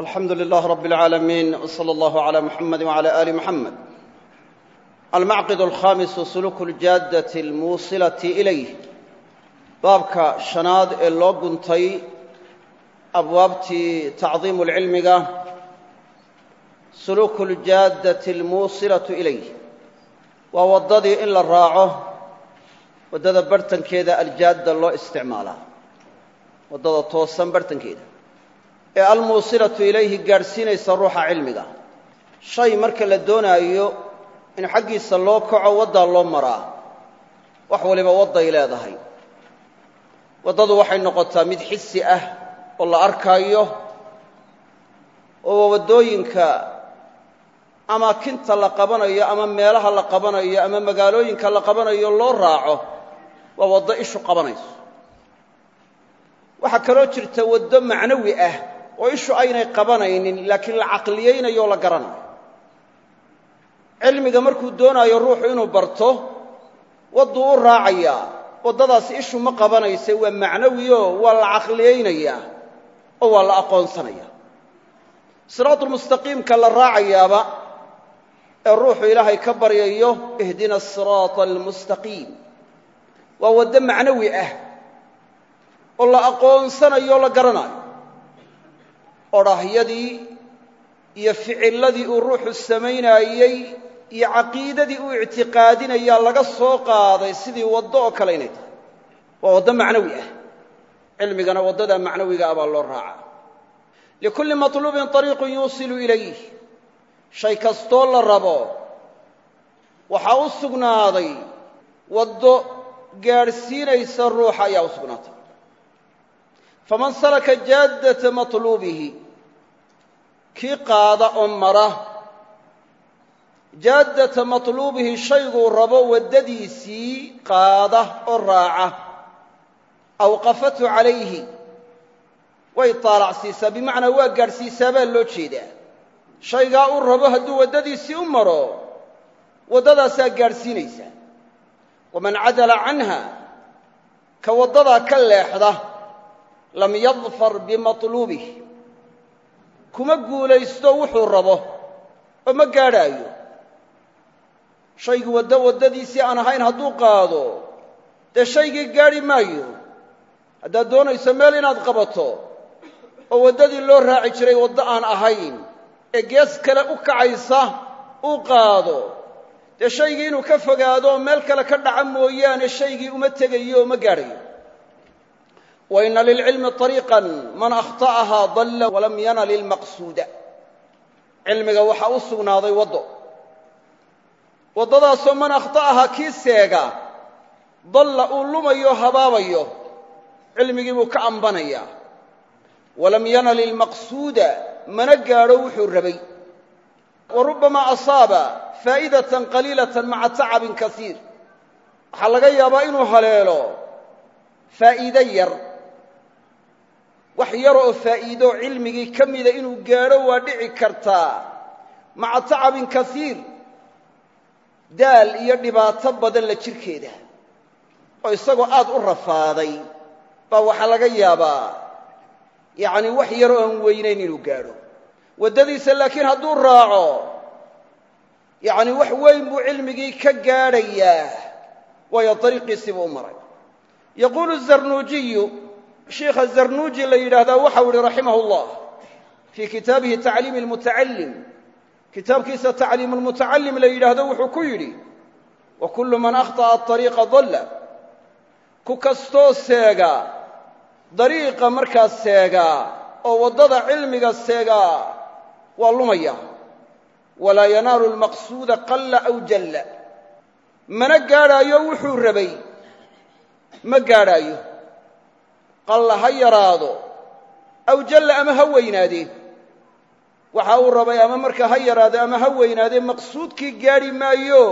alxamdu lilah rab اlcaalamiin wslى اllah عlى muxamadi wعlى ali muxamed almacqid alkhamisu suluku ljaadati almuusilati ilayh baabka shanaad ee loo guntay abwaabtii tacdiimu lcilmiga suluku ljaadati almuusilatu ilayh waa waddadii in la raaco waddada barhtankeeda aljaadda loo isticmaalaa waddada toosan barhtankeeda ee almuusilatu ilayhi gaadhsiinaysa ruuxa cilmiga. Shay marka la doonaayo in xaggiisa loo kaco waddaa loo maraa. Wax waliba wadday leedahay. Waddadu waxay noqotaa mid xisi ah oo la arkaayo oo waddooyinka amaakinta la qabanayo ama meelaha la qabanayo ama magaalooyinka la qabanayo loo raaco waa waddo ishu qabanayso. Waxaa kaloo jirta waddo macnawi ah oo ishu aynay qabanaynin laakiin la caqliyaynayo la garanayo. Cilmiga markuu doonaayo ruuxu inuu barto wadduu u raacayaa waddadaasi ishu ma qabanayse waa macnawiyo waa la caqliyaynayaa oo waa la aqoonsanaya. Siraatulmustaqiimka la raacayaaba ee ruuxu ilaahay ka baryayo ihdina asiraata almustaqiim waa waddo macnawi ah oo la aqoonsanayo la garanayo odhahyadii iyo ficilladii uu ruuxu samaynaayey iyo caqiidadii uu ictiqaadinayaa laga soo qaaday sidii waddo oo kale inay tahay. Waa waddo macnawi ah. Cilmigana waddadaa macnawiga ah baa loo raacaa. Likulli matluubin طariiqun yuusilu ilayh shay kastoo la rabo waxaa u sugnaaday waddo gaadhsiinaysa ruuxa ayaa u sugnaatay faman salaka jaaddata matluubihi kii qaada oo mara jaaddata matluubihi shayguu rabo waddadiisii qaada oo raaca awqafatu calayhi way taalacsiisaa bimacnaa waa gaadhsiisaa baa loo jeedaa shaygaa uu rabo hadduu waddadiisii u maro waddadaasaa gaadhsiinaysaa waman cadala canha ka waddadaa ka leexda lam yadfar bimatluubih kuma guulaysto wuxuu rabo oo ma gaadhaayo. Shaygu waddo waddadiisii aan ahayn hadduu qaado dee shaygii gaadhi maayo. Haddaad doonayso meel inaad qabato oo waddadii loo raaci jiray waddo aan ahayn ee gees kale u kacaysa uu qaado dee shaygii inuu ka fogaado oo meel kale ka dhaca mooyaane shaygii uma tegayo oo ma gaadhayo wa inna lilcilmi طariiqan man akhta'ahaa dalla walam yanal ilmaqsuuda cilmiga waxaa u sugnaaday waddo. waddadaasoo man akhta'ahaa kii seega dalla uu lumayo habaabayo cilmigii buu ka ambanayaa walam yanal ilmaqsuuda mana gaadho wuxuu rabay. wa rubbamaa asaaba faa'idatan qaliilatan maca tacabin kasiir waxaa laga yaabaa inuu haleelo faa'iide yar wax yar oo faa'iido cilmigii ka mida inuu gaadho waa dhici kartaa. Maca tacabin kasiir daal iyo dhibaato badan la jirkeeda. Oo isagoo aad u rafaaday baa waxaa laga yaabaa yacni wax yar oo aan weynayn inuu gaadho. Waddadiisa laakiin hadduu raaco yacni wax weyn buu cilmigii ka gaadhayaa. Waayo dariiqiisii buu u maray. Yaquulu zarnuujiyu shiikha zarnuuji la yidhaahdaa waxau ihi raximah اllah fii kitaabihi tacliimi اlmutacallim kitaabkiisa tacliimu lmutacallim la yidhaahdo wuxuu ku yidhi wa kullu man akhطa'a aطariiqa dalla ku kastoo seega dariiqa markaas seegaa oo waddada cilmiga seegaa waa lumaya walaa yanaalu lmaqsuuda qalla aw jalla mana gaadhaayo wuxuu rabay ma gaadhaayo qalla ha yaraado aw jalla ama ha weynaadee waxa uu rabay ama markaa ha yaraado ama ha weynaadee maqsuudkii gaadhi maayo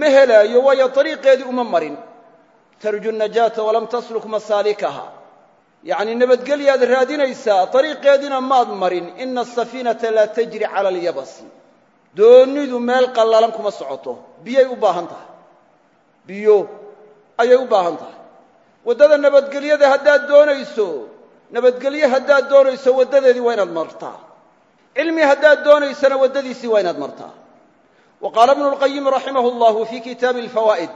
ma helaayo waayo dariiqeedii uma marin. Tarju najaata walam tasluk masaalikaha. Yacni nabadgelyaad raadinaysaa dariiqeediina maad marin. Ina asafiinata laa tajri cala alyabasi doonnidu meel qallalan kuma socoto. Biyay u baahan tahay. Biyo ayay u baahan tahay waddada nabadgelyada haddaad doonayso nabadgelye haddaad doonayso waddadeedii waa inaad martaa. Cilmi haddaad doonaysana waddadiisii waa inaad martaa. Wa qaala ibnu lqayim raximah llahu fii kitaabi alfawaa'id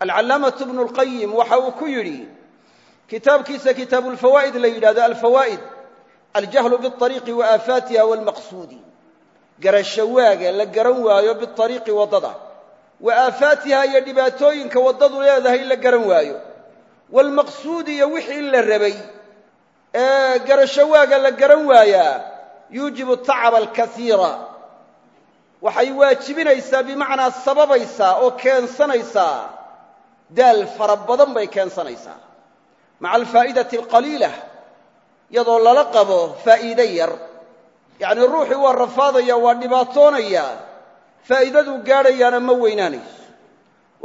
alcallaamatu ibnu lqayim waxa uu ku yidhi kitaabkiisa kitaabu lfawaa'id la yidhahdo alfawaa'id aljahlu biariiqi wa aafaatiha walmaqsuudi. Garasho waaga la garan waayo biariiqi waddada. Wa waalmaqsuudi iyo wixii la rabay ee garasho waaga la garan waayaa yuujibu tacaba alkaiira waxay waajibinaysaa bimacnaa sababaysaa oo keensanaysaa daal fara badan bay keensanaysaa maca alfaa'idati alqaliila iyadoo lala qabo faa'iide yar yacnii ruuxii waa rafaadaya waa dhibaatoonaya faa'iidaduu gaadhayaana ma weynaanayso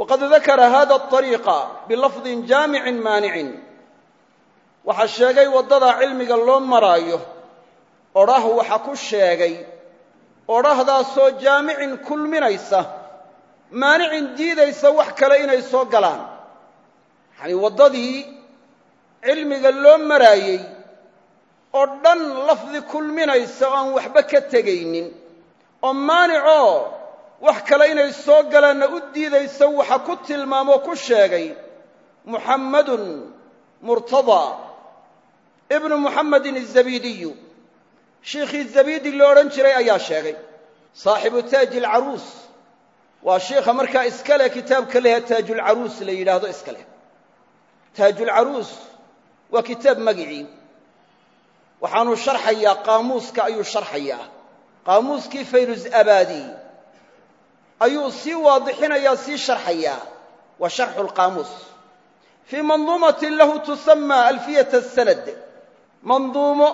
waqad dakara hada aariiqa bilafdin jaamicin maanicin waxaa sheegay waddada cilmiga loo maraayo odhah waxa ku sheegay odhahdaasoo jaamicin kulminaysa maanicin diidaysa wax kale inay soo galaan yacanii waddadii cilmiga loo maraayey oo dhan lafdi kulminaysa oo waxba ka tegaynin oo maanicoo wax kale inay soo galaanna u diidaysa waxa ku tilmaamoo ku sheegay muxammadun murtadaa ibnu muxamedin azabiidiyu shiikhii zabiidi lo odhan jiray ayaa sheegay. Saaxibu taaji alcaruus waa shiikha markaa iska leh kitaabka lehe taajulcaruus la yidhaahdo iska leh. Taajulcaruus waa kitaab magicii. Waxaanuu sharxayaa qaamuuska ayuu sharxayaa. Qaamuuskii fayrus abaadi ayuu sii waadixinayaa sii sharxayaa. Waa sharxu lqaamuus fii manduumatin lahu tusamaa alfiyat asanad manduumo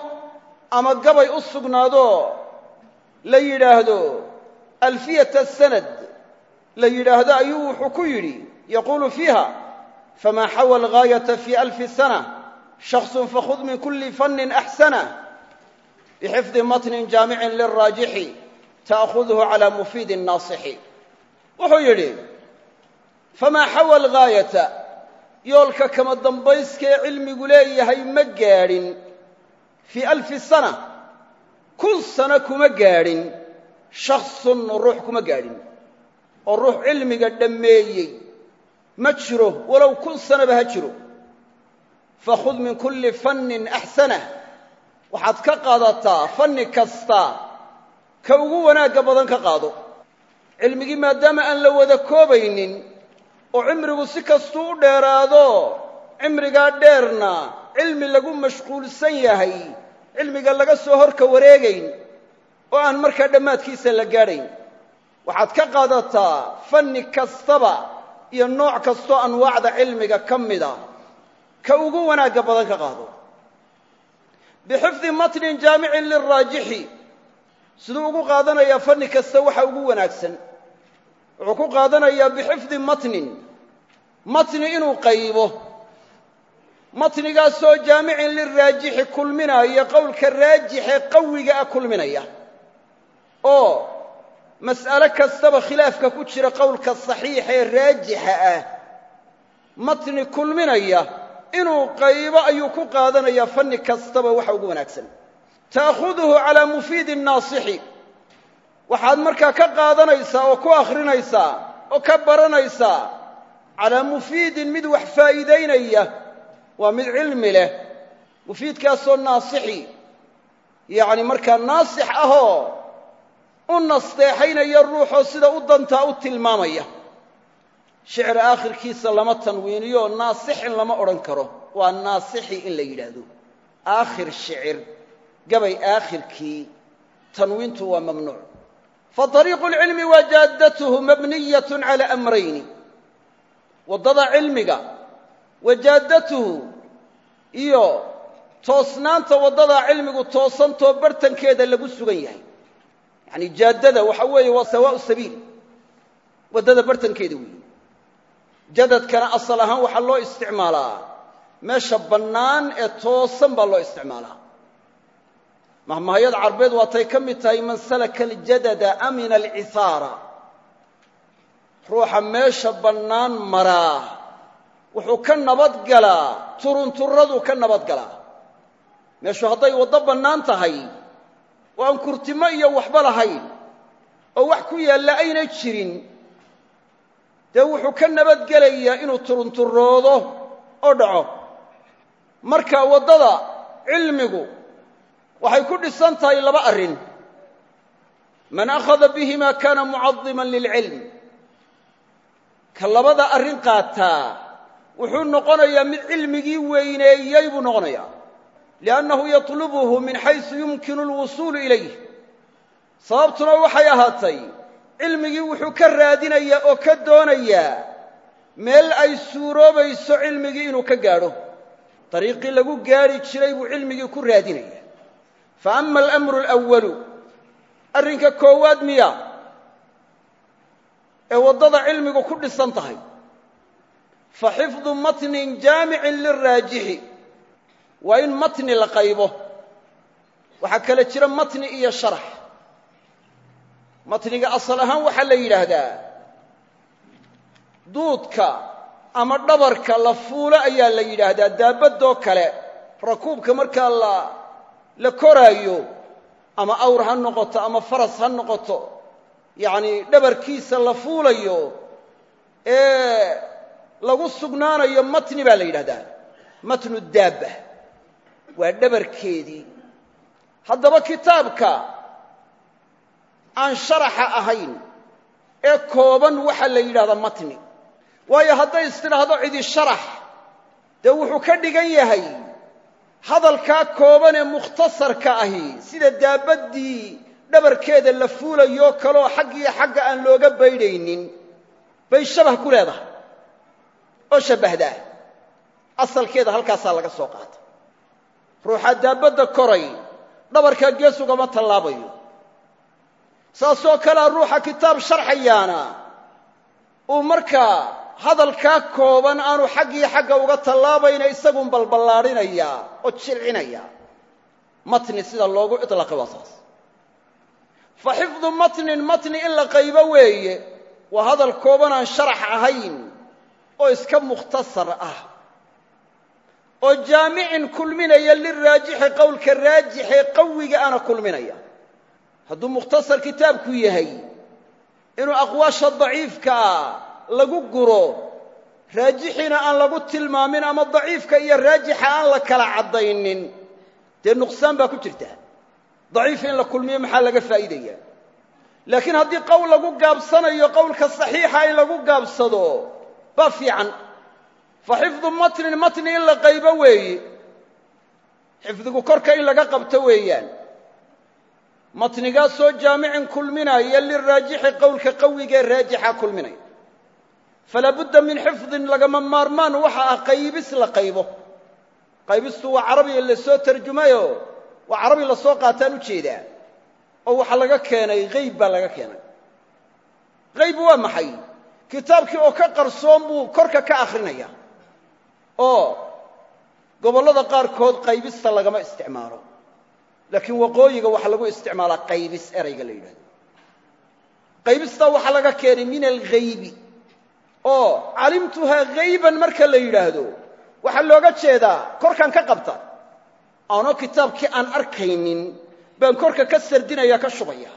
ama gabay u sugnaadoo la yidhaahdo alfiyat asanad la yidhaahdo ayuu wuxuu ku yidhi yaquulu fiiha famaa xawa algaayata fii alfi sana? Shaksun fakhud min kuli fannin axsana. Bixifdi matnin jaamicin liraajixi ta'khudhu calaa mufiidi naasixi wuxuu yidhi famaa xawa algaayata yoolka kama dambayskee cilmigu leeyahay ma gaadhin. Fii alfi sana kun sano kuma gaadhin. Shaksun ruux kuma gaadhin. Oo ruux cilmiga dhammeeyey ma jiro walow kun sanaba ha jiro. Fakhud min kulli fannin axsanah waxaad ka qaadataa fanni kasta ka ugu wanaagga badan ka qaado cilmigii maadaama aan la wada koobaynin oo cimrigu si kastuu u dheeraado cimrigaa dheerna cilmi lagu mashquulsan yahay cilmiga laga soo horka wareegayn oo aan markaa dhammaadkiisa la gaadhayn. Waxaad ka qaadataa fanni kastaba iyo nooc kastoo anwaacda cilmiga ka mida ka ugu wanaagga badan ka qaado. Bixifdi matnin jaamicin liraajixi siduu ugu qaadanayaa fanni kasta waxa ugu wanaagsan wuxuu ku qaadanayaa bixifdi matnin matni inuu qaybo. Matnigaasoo jaamicin liraajixi kulminaya qowlka raajixee qawiga ah kulminaya. Oo mas'alo kastaba khilaafka ku jira qowlka saxiixa ee raajixa ah. Matni kulminaya inuu qaybo ayuu ku qaadanayaa fanni kastaba waxa ugu wanaagsan. Ta'khuduhu calaa mufiidi naasixi waxaad markaa ka qaadanaysaa oo ku akhrinaysaa oo ka baranaysaa. Calaa mufiidin mid wax faa'iidaynaya waa mid cilmi leh. Mufiidkaasoo naasixi. Yacni markaa naasix ahoo u nasteexaynaya ruuxoo sida u dantaa u tilmaamaya. Shicir aakhirkiisa lama tanwiiniyo naasixin lama odhan karo. Waa naasixi in la yidhaahdo. Aakhir shicir gabay aakhirkii tanwiintu waa mamnuuc faطariiqu اlcilmi wa jaaddatuhu mabniyat cala amrayni waddada cilmiga wajaaddatuhu iyo toosnaanta waddadaa cilmigu toosantoo bartankeeda lagu sugan yahay. Yacni jaaddada waxa weeye waa sawaa'u sabiil. Waddada bartankeeda weeye. Jadadkana asal ahaan waxaa loo isticmaalaa. Meesha bannaan ee toosan baa loo isticmaalaa mahmahayad carbeed waatay ka mid tahay man salaka aljadada amina alcisaara ruuxa meesha bannaan maraa. Wuxuu ka nabadgalaa turunturraduu ka nabadgalaa meeshu hadday waddo bannaan tahay oo aan kurtimo iyo waxba lahayn oo wax ku yaalla ayna jirin. Dee wuxuu ka nabadgelayaa inuu turunturoodo oo dhaco. Marka waddada cilmigu waxay ku dhisan tahay laba arrin. Man akhada bihima kana mucadiman lilcilm ka labada arrin qaataa wuxuu noqonayaa mid cilmigii weyneeyey buu noqonayaa. Liannahu yatlubuhu min xaysu yumkinu alwusuulu ilayh sababtuna waxay ahaatay cilmigii wuxuu ka raadinayaa oo ka doonayaa meel ay suuroobayso cilmigii inuu ka gaadho. Dariiqii lagu gaadhi jiray buu cilmigii ku raadinaya fa ama alamru alawalu arrinka koowaad miya ee waddada cilmigu ku dhisan tahay. Fa xifdu matnin jaamicin liraajixi waa in matni la qaybo. Waxaa kale jira matni iyo sharax. Matniga asal ahaan waxaa la yidhaahdaa duudka ama dhabarka la fuulo ayaa la yidhaahdaa daabaddoo kale rakuubka markaa la koraayo ama awr ha noqoto ama faras ha noqoto yacnii dhabarkiisa la fuulayo ee lagu sugnaanayo matni baa la yidhahdaa matnu daabba. Waa dhabarkeedii. Haddaba kitaabka aan sharaxa ahayn ee kooban waxaa la yidhahdaa matni. Waayo hadday istidhaahdo cidi sharax dee wuxuu ka dhigan yahay hadalkaa kooban ee mukhtasarka ahi sida daabaddii dhabarkeeda la fuulayoo kaloo xaggiyo xagga aan looga baydhaynin bay shabah ku leedahay. Oo shabbahdaa asalkeeda halkaasaa laga soo qaata ruuxaa daabadda koray dhabarkaa gees ugama tallaabayo. Saasoo kalea ruuxa kitaab sharxayaana uu markaa hadalkaa kooban aanu xaggii xagga uga tallaabayna isagun balballaadhinayaa oo jilcinaya. Matni sida loogu iطlaaqay waa fa xifdu matnin matni in la qaybo weeye waa hadal kooban aan sharax ahayn oo iska mukhtasar ah. Oo jaamicin kulminaya liraajixi qowlka raajixee qawiga ana kulminaya. Hadduu mukhtasar kitaabku yahay inuu aqwaasha daciifkaa lagu guro raajixiina aan lagu tilmaamin ama daciifka iyo raajixa aan la kala caddaynin dee nuqsaan baa ku jirta. Daciif in la kulmiyo maxaa laga faa'iidaya laakiin haddii qowl lagu gaabsanayo qowlka saxiixa in lagu gaabsado baa fiican. Fa xifdu matnin matni in la qaybo weeye xifdigu korka in laga qabto weeyaan. Matnigaasoo jaamicin kulminaya liraajixi qowlka qawigaee raajixa kulminaya falaa budda min xifdin lagama maarmaan waxa ah qaybis la qaybo qaybistu waa carabiga la soo tarjumayo waa carabi la soo qaataan u jeedaa oo waxaa laga keenay hayb baa laga keenay hayb waa maxay kitaabkii oo ka qarsoon buu korka ka akhrinaya oo gobollada qaarkood qaybista lagama isticmaalo laakiin waqooyiga waxaa lagu isticmaalaa qaybis erayga la yidhahdo qaybistaa waxaa laga keenay min oo calimtuhaa hayban marka la yidhaahdo waxaa looga jeedaa korkaan ka qabta. Aanoo kitaabkii aan arkaynin baan korka ka sardinaya ka shubaya.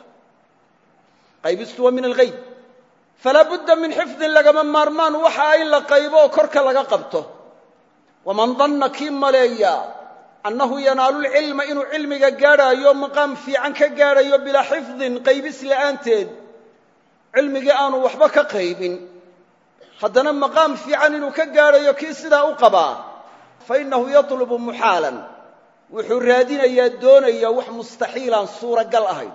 Qaybistu waa min alghayb. Falaa budda min xifdin lagama maarmaan waxa in la qaybo oo korka laga qabto. Waman danna kii maleeya annahu yanaalulcilma inuu cilmiga gaadhaayo maqaam fiican ka gaadhayo bilaa xifdin qaybis la'aanteed cilmigii aanu waxba ka qaybin haddana maqaam fiican inuu ka gaadhayo kii sidaa u qabaa fa innahu yatlubu muxaalan. Wuxuu raadinayaa doonaya wax mustaxiilaan suuragal ahayn.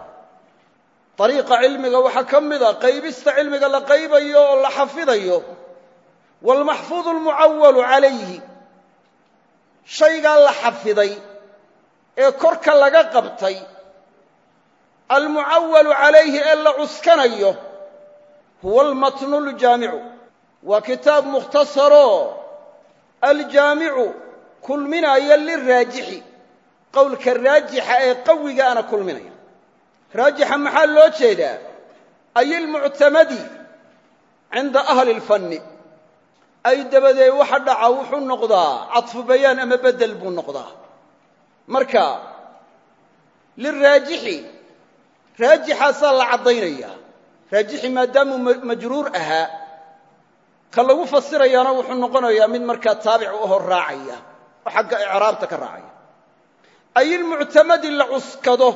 Dariiqa cilmiga waxaa ka mida qaybista cilmiga la qaybayo oo la xafidayo waalmaxfuudu almucawalu calayhi. Shaygaa la xafiday ee korka laga qabtay almucawalu calayhi ee la cuskanayo huwa almatnu ljaamicu waa kitaab mukhtasaroo aljaamicu kulminaya liraajixi qowlka raajixa ee qawigaana kulminaya raajixa maxaa loo jeedaa? Ay ilmuctamadi cinda ahli اlfanni ay dabadeed waxa dhaca wuxuu noqdaa cadfu bayaan ama bedel buu noqdaa. Marka liraajixi raajixaasaa la caddaynaya raajixi maadaamuu majruur ahaa ka lagu fasirayaana wuxuu noqonayaa mid markaa taabic u hor raacaya oo xagga icraabta ka raacaya. Ay ilmuctamadi la cuskado.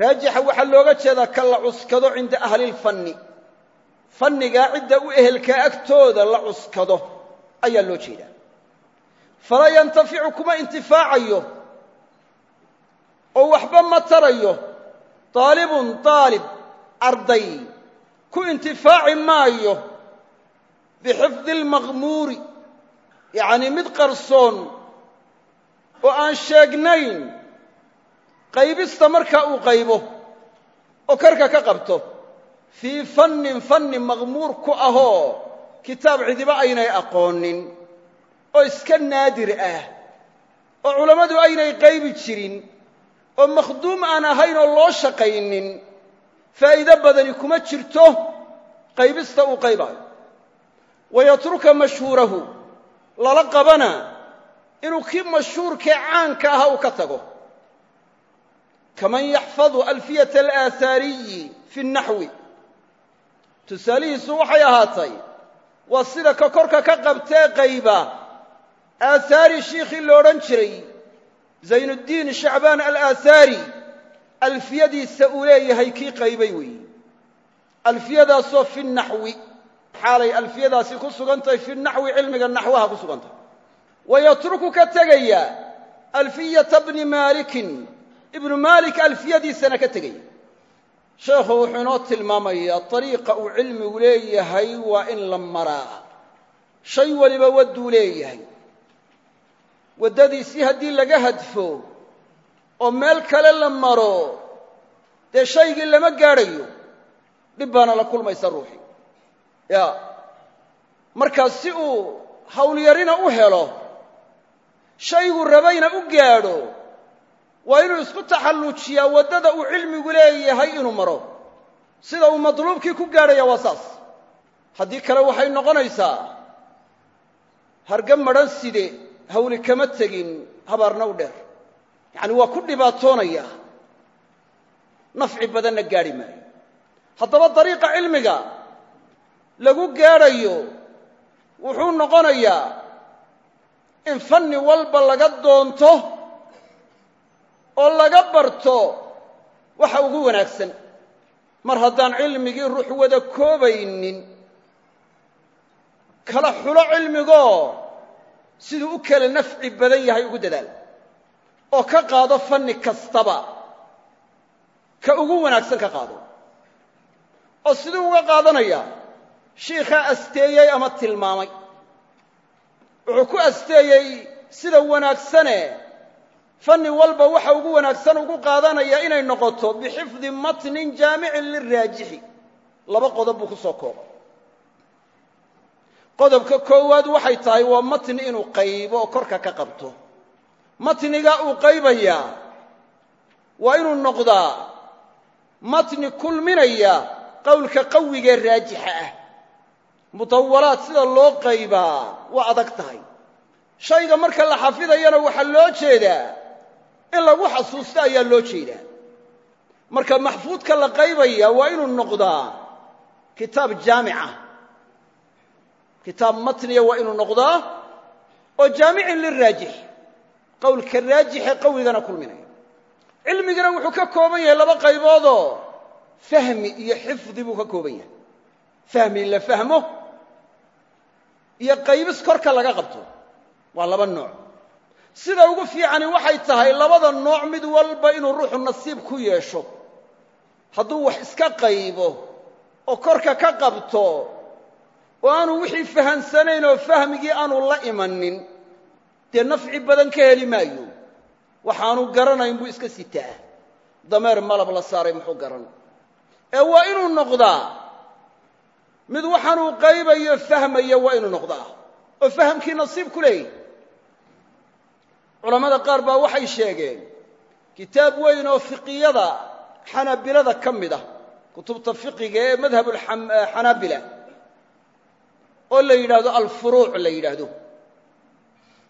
Raajixa waxaa looga jeedaa ka la cuskado cinda ahlilfanni fannigaa cidda u ehelkaa agtooda la cuskado ayaa loo jeedaa. Falaa yantaficu kuma intifaacayo oo waxba ma tarayo daalibun daalib arday ku intifaaci maayo bixifdi almaqmuuri yacnii mid qarsoon oo aan sheegnayn qaybista markaa uu qaybo oo karka ka qabto fii fannin fanni maqmuur ku ahoo kitaab cidiba aynay aqoonin oo iska naadir ah oo culammadu aynay qaybi jirin oo makhduum aan ahayn oo loo shaqaynin faa'iido badani kuma jirto qaybista uu qaybaayo wayatruka mashhuurahu lala qabana inuu kii mashhuurkee caanka ahaa uu ka tago kaman yaxfadu alfiyata alaahaariyi fi nnaxwi tusaalihiisu waxay ahaatay waa sida ka korka ka qabtee qayba aahaari shiikhii lo odhan jiray zaynuddiin shacbaan alaahaari alfiyadiisa uu leeyahay kii qaybay weeyi alfiyadaasoo fi naxwi xaalay alfiyadaasi ku sugan tahay fi naxwi cilmiga naxwaha ku sugan tahay wayatruku ka tegaya alfiyata bni maalikin. Ibnu maalik alfiyadiisana ka tegaya. Sheekhu wuxuu inoo tilmaamayaa ariiqa uu cilmigu leeyahay waa in la maraa. Shay waliba wadduu leeyahay. Waddadiisii haddii laga hadfo oo meel kale la maro dee shaygii lama gaadhayo dhib baana la kulmaysa ruuxii ya. Markaa si uu hawlyarina u helo shaygu rabayna u gaadho waa inuu isku taxallujiyaa waddada uu cilmigu leeyahay inuu maro. Sida uu madluubkii ku gaadhaya waa saas. Haddii kale waxay noqonaysaa harga madhan side hawli kama tegin habaarna u dheer. Yacani waa ku dhibaatoonaya. Nafci badanna gaadhi maayo. Haddaba dariiqa cilmiga lagu gaadhayo wuxuu noqonayaa in fanni walba laga doonto oo laga barto waxa ugu wanaagsan. Mar haddaan cilmigii ruux wada koobaynin kala xulo cilmigoo siduu u kala nafci badan yahay ugu dadaal. Oo ka qaado fanni kastaba ka ugu wanaagsan ka qaado. Oo siduu uga qaadanayaa shiikhaa asteeyey ama tilmaamay? Wuxuu ku asteeyey sida wanaagsane. Fanni walba waxa ugu wanaagsan ugu qaadanaya inay noqoto bixifdi matnin jaamicin liraajixi laba qodob buu ku soo kooba qodobka koowaad waxay tahay waa matni inuu qaybo oo korka ka qabto. Matniga uu qaybayaa waa inuu noqdaa matni kulminaya qowlka qawigee raajixa ah mutawalaad sida loo qaybaa waa adag tahay. Shayga marka la xafidayana waxaa loo jeedaa in lagu xasuusto ayaa loo jeedaa. Marka maxfuudka la qaybaya waa inuu noqdaa kitaab jaamica kitaab matniya waa inuu noqdaa oo jaamicin liraajix qowlka raajixe qawigana kulminaya. Cilmigina wuxuu ka kooban yahay laba qayboodoo fahmi iyo xifdi buu ka kooban yahay fahmi la fahmo iyo qaybis korka laga qabto. Waa laba nooc. Sida ugu fiicani waxay tahay labada nooc mid walba inuu ruuxu nasiib ku yeesho. Hadduu wax iska qaybo oo korka ka qabto oo aanu wixii fahansanayn oo fahmigii aanu la imanin dee nafci badan ka heli maayo. Waxaanu garanayn buu iska sitaa dameer malab la saaray muxuu garan. Ee waa inuu noqdaa mid waxaanuu qaybayo fahmaya waa inuu noqdaa. Oo fahamkii nasiib ku leeyahy culammada qaar baa waxay sheegeen kitaab weyn oo fiqiyada xanaabilada ka mid ah kutubta fiqiga ee madhabulxanaabila oo la yidhaahdo alfuruuc la yidhaahdo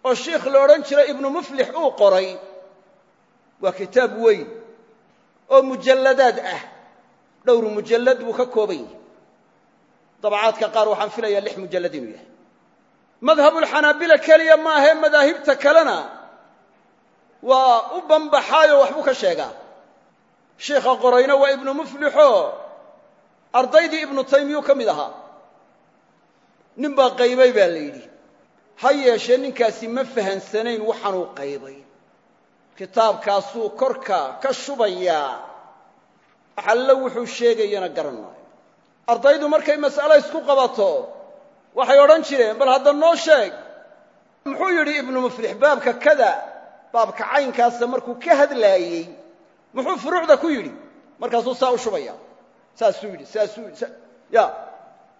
oo shiikh la odhan jiray ibnu muflix uu qoray waa kitaab weyn oo mujalladaad ah. Dhowr mujallad buu ka kooban yahay dabacaadka qaar waxaan filayaa lix mujallad inuu yahay. Madhabulxanaabila keliya maahee madaahibta kalena waa u banbaxaayoo waxbuu ka sheegaa. Sheikha qorayna waa ibnu muflixoo ardaydii ibnu taymiyuu ka mid ahaa. Nin baa qaybay baa la yidhi ha yeeshee ninkaasi ma fahansanayn waxaanuu qaybay. Kitaabkaasuu korka ka shubayaa. Axallo wuxuu sheegayana garan maayo ardaydu markay mas'alo isku qabato waxay odhan jireen bal hadda noo sheeg. Muxuu yidhi ibnu muflix baabka kada baabka caynkaasa markuu ka hadlaayey. Muxuu furuucda ku yidhi markaasuu saa u shubaya. Saasuu yidhi saasuu yidhi ya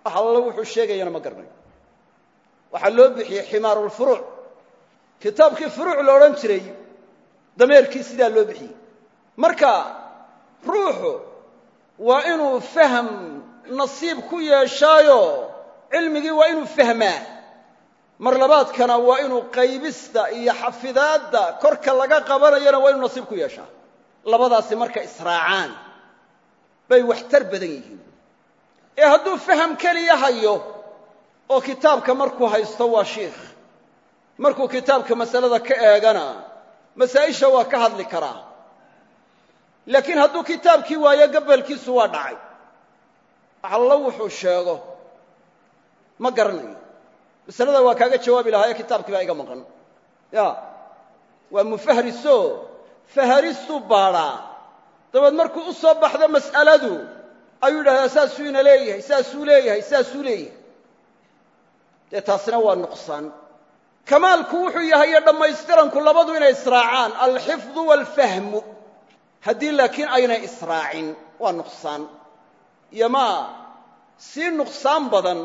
axallo wuxuu sheegayana ma garanayo. Waxaa loo bixiyey ximaarulfuruuc kitaabkii furuuc la odhan jiray dameerkii sidaa loo bixiyey. Marka ruuxu waa inuu faham nasiib ku yeeshaayo cilmigii waa inuu fahmaa. Mar labaadkana waa inuu qaybista iyo xafidaadda korka laga qabanayana waa inuu nasiib ku yeeshaa. Labadaasi marka israacaan bay waxtar badan yihiin. Ee hadduu faham keliya hayo oo kitaabka markuu haysto waa shiikh markuu kitaabka masalada ka eegana masaa'isha waa ka hadli karaa. Laakiin hadduu kitaabkii waayo gabalkiisu waa dhacay allo wuxuu sheego ma garanayo. Masalada waa kaaga jawaabi lahaa ee kitaabkii baa iga maqan. Ya waa mufahriso faharistuu baadhaa dabeed markuu u soo baxdo mas'aladu ayuu yidhahdaa saasuu ina leeyahay saasuu leeyahay saasuu leeyahay. Dee taasina waa nuqsaan. Kamaalku wuxuu yahay iyo dhammaystiranku labadu inay israacaan alxifdu waalfahmu. Haddii laakiin aynay israacin waa nuqsaan iyo maa sii nuqsaan badan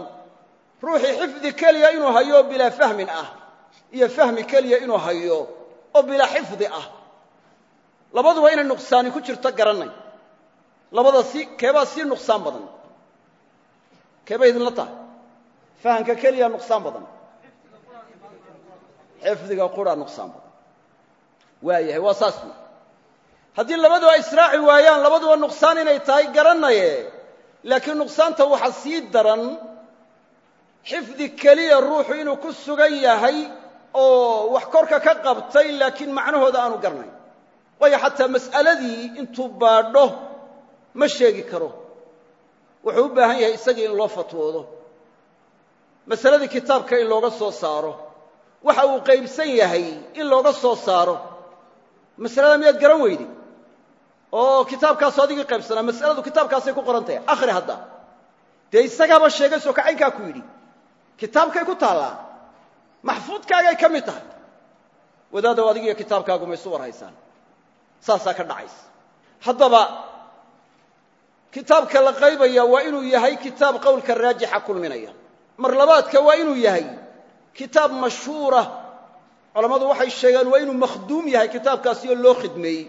ruuxii xifdi keliya inuu hayo bilaa fahmin ah iyo fahmi keliya inuu hayo oo bilaa xifdi ah. Labaduba inay nuqsaani ku jirto garanay labada si keebaa sii nuqsaan badan. Keebay idinla tahay? Fahamka keliya nuqsaan badan. Xifdiga qura nuqsaan badan. Waayahay waa saas. Haddii labadu ay israaci waayaan labaduba nuqsaan inay tahay garanaye laakiin nuqsaanta waxa sii daran xifdi keliya ruuxu inuu ku sugan yahay oo wax korka ka qabtay laakiin macnahooda aanu garanayn. Waayo xataa mas'aladii intuu baadho ma sheegi karo. Wuxuu u baahan yahay isagii in loo fatwoodo. Masaladii kitaabka in looga soo saaro. Waxa uu qaybsan yahay in looga soo saaro. Masalada miyaad garan weydi oo kitaabkaasu adigii qaybsanaa mas'aladu kitaabkaasay ku qoran tahay akhri hadda. Dee isagaaba sheegay soo kacaynkaa ku yidhi kitaabkay ku taallaa maxfuudkaagay ka mid tahay. Wadaadow adigiiyo kitaabkaagu ma isu haysaan saasaa ka dhacaysa. Haddaba kitaabka la qaybaya waa inuu yahay kitaab qowlka raajixa kulminaya. Mar labaadka waa inuu yahay kitaab mashhuura. Culammadu waxay sheegeen waa inuu makhduum yahay kitaabkaasi oo loo khidmeeyey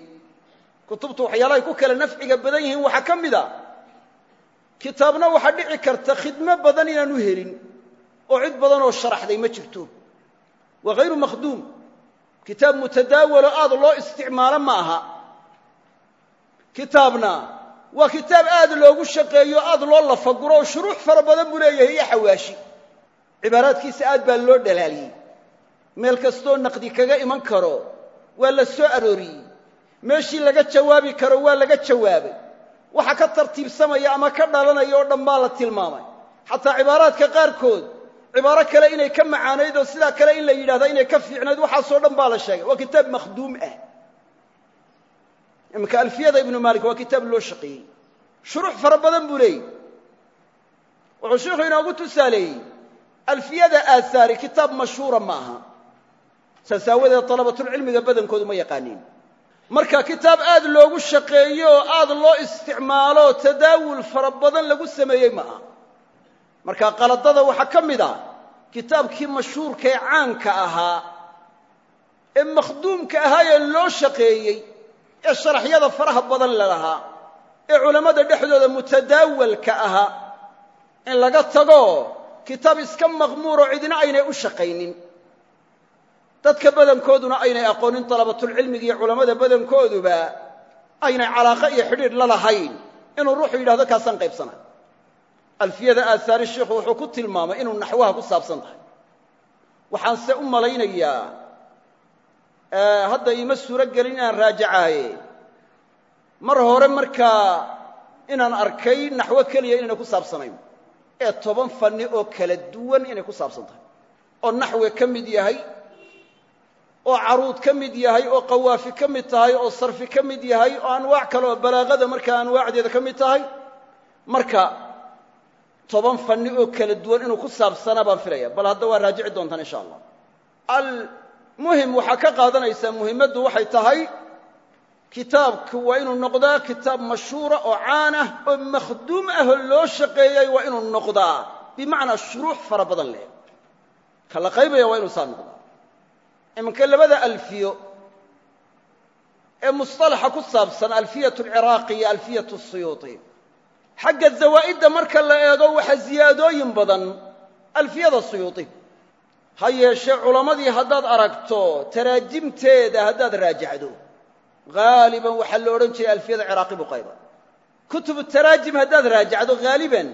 kutubtu waxyaalahay ku kale nafciga badan yihiin waxaa ka mid a. kitaabna waxaa dhici karta khidmo badan inaanu helin oo cid badan oo sharaxday ma jirto. waa hayru makhduum. kitaab mutadaawalo aad loo isticmaalo ma aha. kitaabna waa kitaab aad loogu shaqeeyo aad loo lafaguro oo shuruux fara badan buu leeyahay iyo xawaashi. cibaaraadkiisa aad baa loo dhalaaliyey. meel kastoo naqdi kaga iman karo waa la soo arooriyey meeshii laga jawaabi karo waa laga jawaabay. Waxa ka tartiibsamaya ama ka dhalanaya oo dhan baa la tilmaamay. Xataa cibaaraadka qaarkood cibaaro kale inay ka macaanayd oo sidaa kale in la yidhahda inay ka fiicnayd waxaasoo dhan baa la sheegay. Waa kitaab makhduum ah. Iminka alfiyada ibnu malik waa kitaab loo shaqeeyey. Shuruux fara badan buu leeyey wuxuu sheikhu inoogu tusaaleeyey alfiyada aahaari kitaab mashhuura ma aha. Saas aawadeed dalabatulcilmiga badankoodu ma yaqaaniin marka kitaab aad loogu shaqeeyo oo aad loo isticmaalo tadaawul fara badan lagu sameeyey ma aha. Marka qaladada waxaa ka mid ah kitaabkii mashhuurka ee caanka ahaa ee makhduumka ahaa ee loo shaqeeyey ee sharaxyada faraha badan lalahaa ee culammada dhexdooda mutadaawalka ahaa in laga tago kitaab iska maqmuuro cidina aynay u shaqaynin dadka badankooduna aynay aqoonin dalabatulcilmiga iyo culammada badankooduba aynay calaaqo iyo xidhiidh la lahayn. Inuu ruuxu yidhahdo kaasaan qaybsanay alfiyada aahaari sheikhu wuxuu ku tilmaamay inuu naxwaha ku saabsan tahay. Waxaan se u malaynayaa hadda iima suuro gelin inaan raajacaaye. Mar hore markaa inaan arkay naxwo keliya inayna ku saabsanayn. Ee toban fanni oo kala duwan inay ku saabsan tahay. Oo naxwi ka mid yahay oo caruud ka mid yahay oo qawaafi ka mid tahay oo sarfi ka mid yahay oo anwaac kale oo balaaqada markaa anwaacdeeda ka mid tahay marka toban fanni oo kala duwan inuu ku saabsanaa baan filaya bal hadda waa raajici doontaan insha allah. Almuhim waxaa ka qaadanaysaa muhimmaddu waxay tahay kitaabku waa inuu noqdaa kitaab mashhuura oo caan ah oo makhduum ah oo loo shaqeeyey waa inuu noqdaa. Bimacnaa shuruux fara badan leh. Ka la qaybaya waa inuu saa noqdaa iminka labada alfiyo ee musطalaxa ku saabsan alfiyat alciraaqi iyo alfiyat asuyuuطi xagga zawaa'idda marka la eego waxa ziyaadooyin badan alfiyada suyuuطi ha yeeshee culammadii haddaad aragto taraajimteeda haddaad raajacdo haaliban waxaa lo odhan jiray alfiyada ciraaqi buu qayba kutubu taraajim haddaad raajacdo haaliban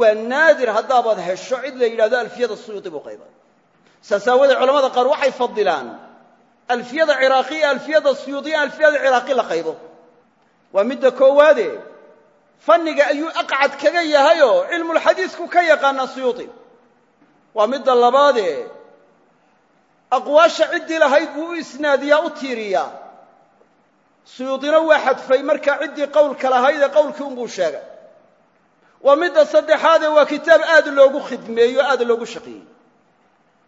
waa naadir haddaabaad hesho cid la yidhahdo alfiyada suyuuطi buu qayba saas aawoodee culamada qaar waxay fadilaan alfiyada ciraaqiya alfiyada suyuudiya alfiyada ciraaqi la qaybo. Waa midda koowaade fanniga ayuu aqcad kaga yahayoo cilmulxadiisku ka yaqaanaa suyuuطi waa midda labaadee aqwaasha ciddii lahayd buu u isnaadiyaa u tiiriyaa. Suyuudina waa xadfay markaa ciddii qowlka lahaydee qowlkii unbuu sheegay. Waa midda saddexaadee waa kitaab aad loogu khidmeeyo aad loogu shaqeeyey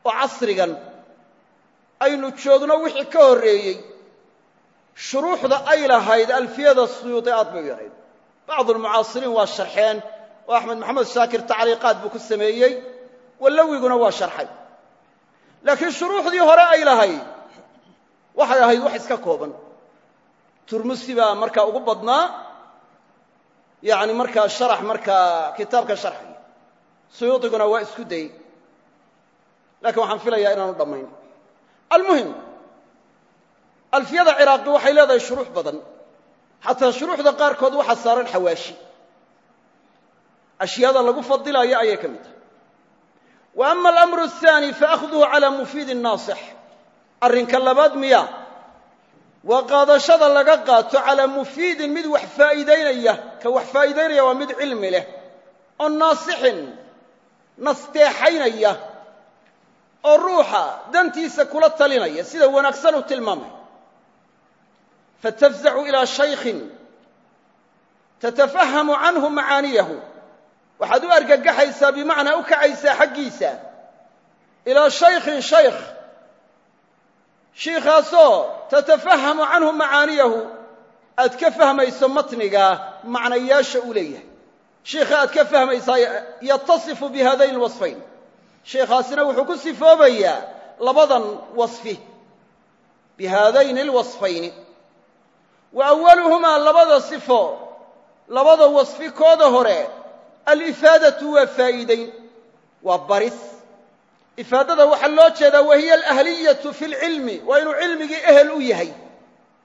oo casrigan aynu joogno wixii ka horreeyey shuruuxda ay lahayd alfiyada suyuudi aad bay u yarayd bacdu almucaasiriin waa sharxeen oo axmed maxamed shaakir tacliiqaad buu ku sameeyey wallawiguna waa sharxay. Laakiin shuruuxdii hore ay lahayd waxay ahayd wax iska kooban. Turmusi baa markaa ugu badnaa yani markaa sharax markaa kitaabka sharxay suyuudiguna waa isku dayey lakiin waxaan filayaa inaanu dhammayn. Almuhim alfiyada ciraaqi waxay leedahay shuruux badan. Xataa shuruuxda qaarkood waxaa saaran xawaashi. Ashyaada lagu fadilayo ayay ka mid tahay. Wa ama alamru ahaani faahduhu calaa mufiidi naasix arrinka labaad miya waa qaadashada laga qaato calaa mufiidin mid wax faa'iidaynaya ka wax faa'iidaynaya waa mid cilmi leh. Oo naasixin nasteexaynaya oo ruuxa dantiisa kula talinaya sida wanaagsan uu tilmaamay. Fatafzacu ilaa shaykhin tatafahamu canhu macaaniyahu. Waxaad u argagaxaysaa bimacnaa u kacaysaa xaggiisa. Ilaa shaykhin shaykh. Shiikhaasoo tatafahamu canhu macaaniyahu. Aad ka fahmayso matniga macnayaasha uu leeyahay. Shiikha aad ka fahmaysaa yatasifu bihadayn alwasfayn sheikhaasina wuxuu ku sifoobayaa labadan wasfi bihaadayni alwasfayni. Wa awaluhumaa labada sifo labada wasfi kooda hore alifaadatu waa faa'iidayn waa baris. Ifaadada waxaa loo jeedaa wahiya alahliyatu fi lcilmi waa inuu cilmigii ehel u yahay.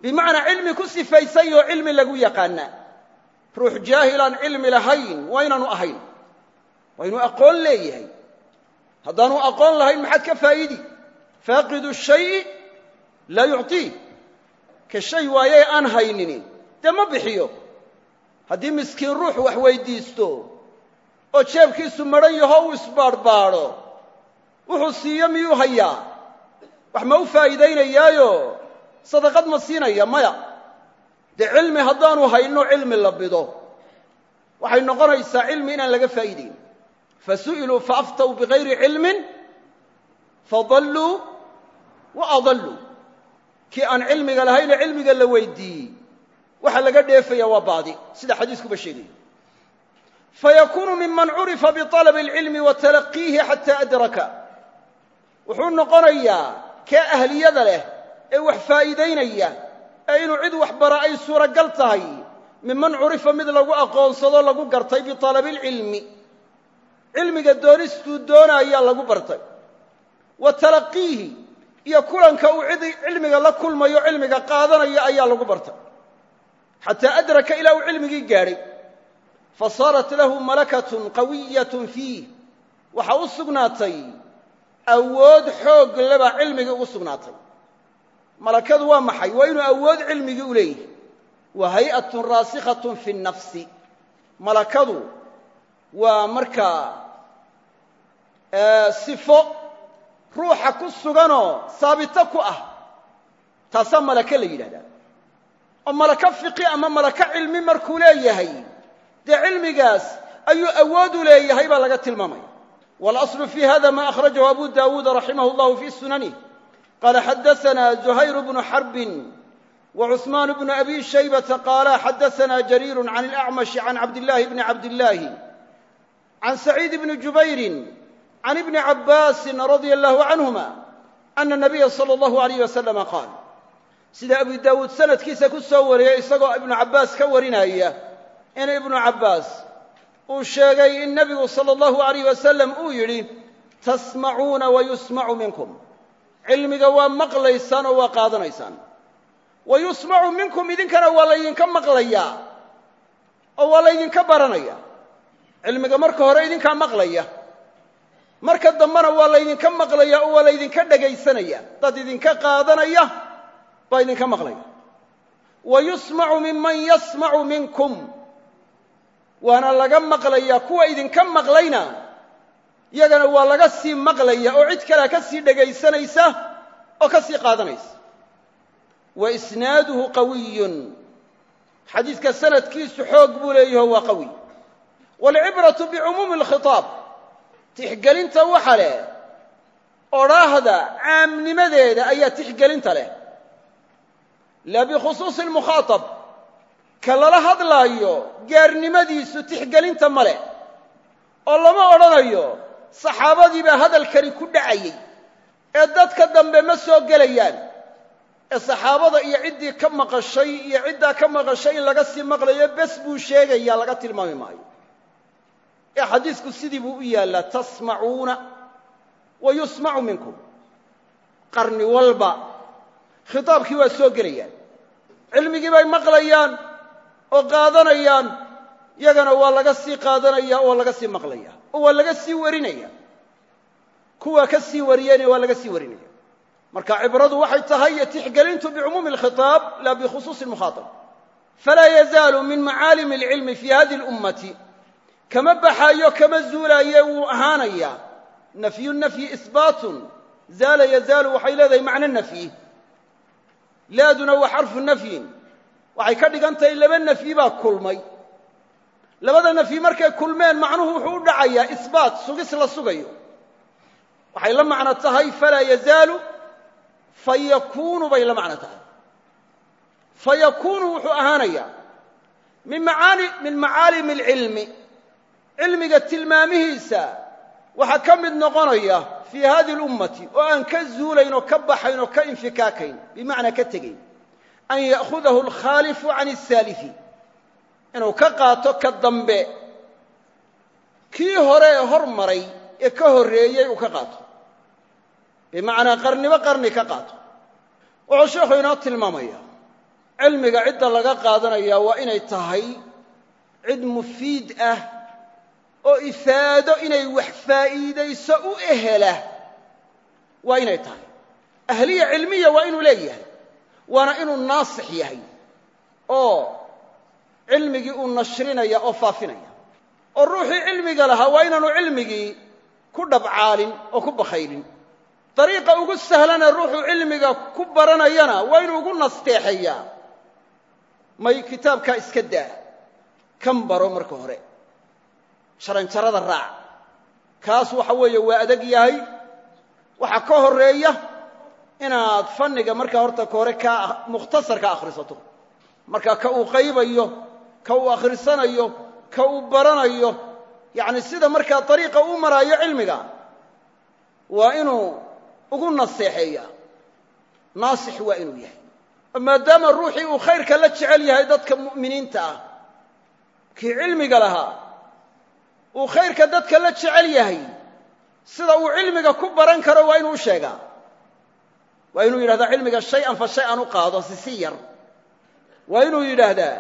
Bimacnaa cilmi ku sifaysan oo cilmi lagu yaqaanaa. Ruux jaahilaan cilmi lahayn waa inaanu ahayn. Waa inuu aqoon leeyahay haddaanu aqoon lahayn maxaad ka faa'idi? Faaqidu shayi laa yucطii ka shay waayee aan haynini dee ma bixiyo? Haddii miskiin ruux wax weyddiisto oo jeebkiisu madhan yaho uu isbaadhbaadho wuxuu siiyo miyuu hayaa? Wax ma u faa'iidaynayaayo? Sadaqad ma siinaya maya. Dee cilmi haddaanu hayno cilmi la bido. Waxay noqonaysaa cilmi inaan laga faa'iidayn fasu'iluu faaftaw bigayri cilmin fadalluu wa adalluu kii aan cilmiga lahayna cilmiga la weydiiyey waxa laga dheefaya waa baadi sida xadiiskuba sheegaya fayakuunu miman curifa bialabi alcilmi wa talaqiihi xataa adraka wuxuu noqonayaa kee ahliyada leh ee wax faa'iidaynaya ee inuu cid waxbara ay suuragal tahay miman curifa mid lagu aqoonsado lagu gartay bialabi alcilmi cilmiga doonistuu doonaayaa lagu bartay. Wa talaqiihi iyo kulanka uu cid cilmiga la kulmayo cilmiga qaadanayo ayaa lagu bartay. Xataa adraka ilaa uu cilmigii gaadhay. Fa saarat lahu malakatun qawiyatun fiih. Waxa u sugnaatay awood xoog lebaa cilmigii ugu sugnaatay. Malakadu waa maxay? Waa inuu awood cilmigii u leeyahay. Wa hay'atun raasikhatun fi nnafsi. Malakadu waa markaa sifo ruuxa ku suganoo saabito ku ah taasaa malake la yidhahdaa oo malako fiqi ama malako cilmi markuu leeyahay dee cilmigaas ayuu awood u leeyahay baa laga tilmaamaya واlأصل في hda ma أخرجه أbو dاود رحimه الله في سننه قال xدثنا زهير بن حرب وعثمان بن أبي شيبة قالا xدثنا جرير عن الأعمش عن عبد الله بن عبد الله can saciid bni jubayrin can ibni cabbaasin radia allahu canhuma ana nabiya sala allahu alayh wasalama qaal sida abu daawuud sanadkiisa ku soo wariyey isagoo ibnu cabbaas ka warinaya in ibnu cabbaas uu sheegay in nebigu sala allahu alayh wasalam uu yidhi tasmacuuna wa yusmacu minkum cilmiga waa maqlaysaan oo waa qaadanaysaan wa yusmacu minkum idinkana waa laydinka maqlayaa oo waa laydinka baranaya cilmiga marka hore idinkaa maqlaya. Marka dambena waa laydinka maqlaya oo waa laydinka dhegaysanaya dad idinka qaadanaya baa idinka maqlaya. Wa yusmacu minman yasmacu minkum. Waana laga maqlayaa kuwa idinka maqlayna. Yagana waa laga sii maqlaya oo cid kalea ka sii dhegaysanaysa oo ka sii qaadanaysa. Wa isnaaduhu qawiyun xadiidka sanadkiisu xoog buu leeyaho waa qawiy waalcibratu bicumuumi alkhitaab tixgelinta waxa leh odhaahda caamnimadeeda ayaa tixgelinta leh. La bikhusuusi lmukhaatab ka lala hadlaayo gaarnimadiisu tixgelinta ma leh. Oo lama odhanayo saxaabadii baa hadalkani ku dhacayey ee dadka dambe ma soo gelayaan. Ee saxaabada iyo ciddii ka maqashay iyo ciddaa ka maqashay in laga sii maqlayo bes buu sheegayaa laga tilmaami maayo ee xadiisku sidii buu u yaallaa tasmacuuna wa yusmacu minkum. Qarni walba khitaabkii waa soo gelayaan. Cilmigii bay maqlayaan oo qaadanayaan yagana waa laga sii qaadanaya oo laga sii maqlaya oo waa laga sii warinaya kuwa ka sii wariyeyna waa laga sii warinaya marka cibradu waxay tahay tixgelintu bicumuumi alkhitaab la bikhusuusi lmukhaatab falaa yazaalu min macaalimi alcilmi fi hadihi اlummati kama baxaayo kama zuulaaye wuu ahaanayaa nafyu nafyi isbaatun. Zaala yazaalu waxay leedahay macno nafyi. Laaduna waa xarfu nafyin. Waxay ka dhigan tahay laba nafyi baa kulmay. Labada nafyi markay kulmeen macnuhu wuxuu u dhacayaa isbaat sugis la sugayo. Waxay la macno tahay falaa yazaalu fayakuunu bay la macno tahay. Fayakuunu wuxuu ahaanayaa. Min macaalimi alcilmi cilmiga tilmaamihiisa waxaa ka mid noqonaya fii hadihi اlummati oo aan ka zuulayn oo ka baxayn oo ka infikaakayn bimacnaa ka tegayn an ya'hudahu alkhaalifu can الsaalifi inuu ka qaato ka dambe kii hore ee hor maray ee ka horreeyey uu ka qaato bimacnaa qarnibo qarni ka qaato wuxuu sheikhu inoo tilmaamaya cilmiga cidda laga qaadanaya waa inay tahay cid mufiid ah oo ifaado inay wax faa'iidayso u ehela waa inay tahay. Ahliya cilmiya waa inuu leeyahay waana inuu naasix yahay oo cilmigii uu nashrinaya oo faafinaya. Oo ruuxii cilmiga lahaa waa inaanu cilmigii ku dhabcaalin oo ku bakhaylin. Dariiqa ugu sahlana ruuxuu cilmiga ku baranayana waa inuu ugu nasteexeeyaa may kitaabkaa iska daa kan baro marka hore jaranjarada raac. Kaas waxa weeye waa adag yahay. Waxaa ka horreeya inaad fanniga markaa horta ka hore ka mukhtasar ka akhrisato. Marka ka uu qaybayo ka uu akhrisanayo ka uu baranayo yacni sida markaa dariiqa uu maraayo cilmiga waa inuu ugu naseexeeyaa naasix waa inuu yahay. Maadaama ruuxii uu khayrka la jecel yahay dadka mu'miniinta ah kii cilmiga lahaa uu khayrka dadka la jecel yahay sida uu cilmiga ku baran karo waa inuu u sheegaa. Waa inuu yidhahdaa cilmiga shay-an fa shay an u qaado si si yar. Waa inuu yidhaahdaa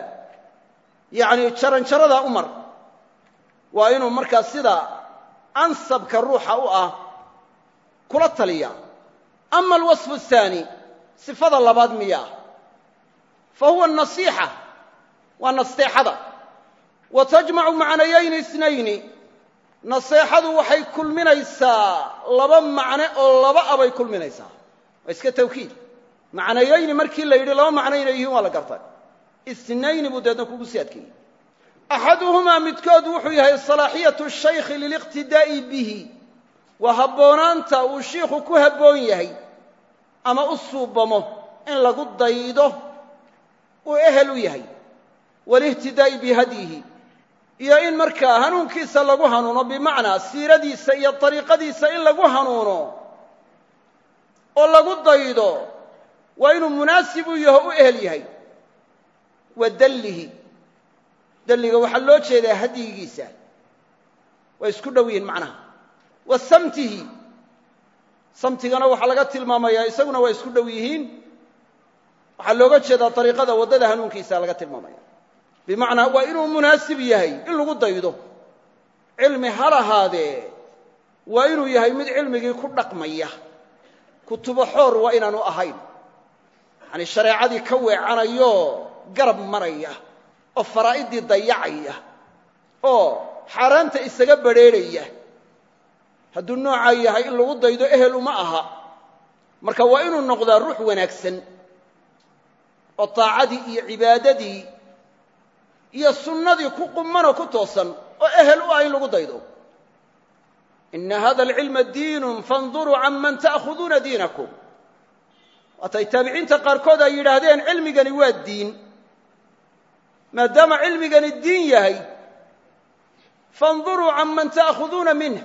yacni jaranjaradaa u mar. Waa inuu markaa sida ansabka ruuxa u ah kula taliya ama alwasfu athaani sifada labaad miyaa. Fa huwa anasiixa waa nasteexada wa tajmacu macnayayni isnayni naseexadu waxay kulminaysaa laba macne oo laba abay kulminaysaa. Waa iska tawkiid. Macnayayni markii la yidhi laba macno inay yihiin waa la gartay. Isnayni buu deedna kugu sii adkeeyey. Axaduhumaa midkood wuxuu yahay salaaxiyatu shaykhi liliqtidaa'i bihi. Waa habboonaanta uu shiikhu ku habboon yahay ama u suubamo in lagu daydo uu ehel u yahay. Walihtidaa'i bihadyihi iyo in markaa hanuunkiisa lagu hanuuno bimacnaa siiradiisa iyo dariiqadiisa in lagu hanuuno oo lagu daydo waa inuu munaasib u yaho u ehel yahay. Wa dallihi. Dalliga waxaa loo jeedaa hadyigiisa. Way isku dhow yihiin macnaha. Wa samtihi. Samtigana waxaa laga tilmaamayaa isaguna waa isku dhow yihiin. Waxaa looga jeedaa dariiqada waddada hanuunkiisa laga tilmaamaya bimacnaa waa inuu munaasib yahay in lagu daydo. Cilmi ha lahaadee waa inuu yahay mid cilmigii ku dhaqmaya. Kutubo xoor waa inaanu ahayn. Yacanii shareecadii ka weecanayoo garab maraya oo faraa'idii dayacaya oo xaaraanta isaga badrheerhaya hadduu noocaa yahay in lagu daydo ehel uma aha. Marka waa inuu noqdaa ruux wanaagsan oo taacadii iyo cibaadadii iyo sunnadii ku qumanoo ku toosan oo ehel u ah in lagu daydo. Ina hada alcilma diinun faاnduruu can man ta'khuduuna diinakum. Waatay taabiciinta qaarkood ay yidhaahdeen cilmigani waa diin. Maadaama cilmigani diin yahay faاnduruu can man ta'khuduuna minh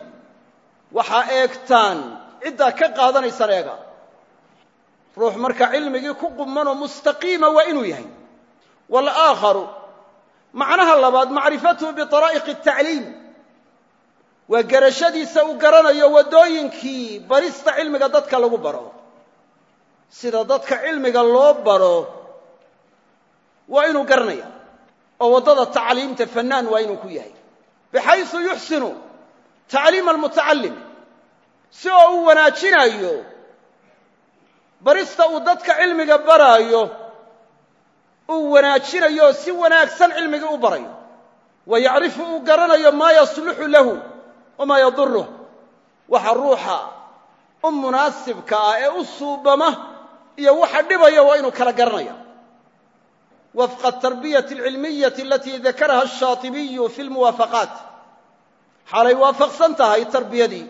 waxaa eegtaan ciddaa ka qaadanaysaan eega. Ruux marka cilmigii ku qumanoo mustaqiima waa inuu yahay. Walaakharu macnaha labaad macrifatuhu biaraa'iqi tacliim waa garashadiisa uu garanayo wadooyinkii barista cilmiga dadka lagu baro. Sida dadka cilmiga loo baro waa inuu garanaya oo waddada tacliimta fannaan waa inuu ku yahay. Bixaysu yuxsinu tacliima almutacalim si oo u wanaajinayo barista uu dadka cilmiga baraayo uu wanaajinayo si wanaagsan cilmigii u barayo wa yacrifu uu garanayo maa yasluxu lahu wamaa yaduruh waxa ruuxa u munaasibka ah ee u suubama iyo waxa dhibaya waa inuu kala garanaya wafqa atarbiyati alcilmiyati alatii dakaraha ashaatibiyu fi lmuwaafaqaat xaalay waafaqsan tahay tarbiyadii.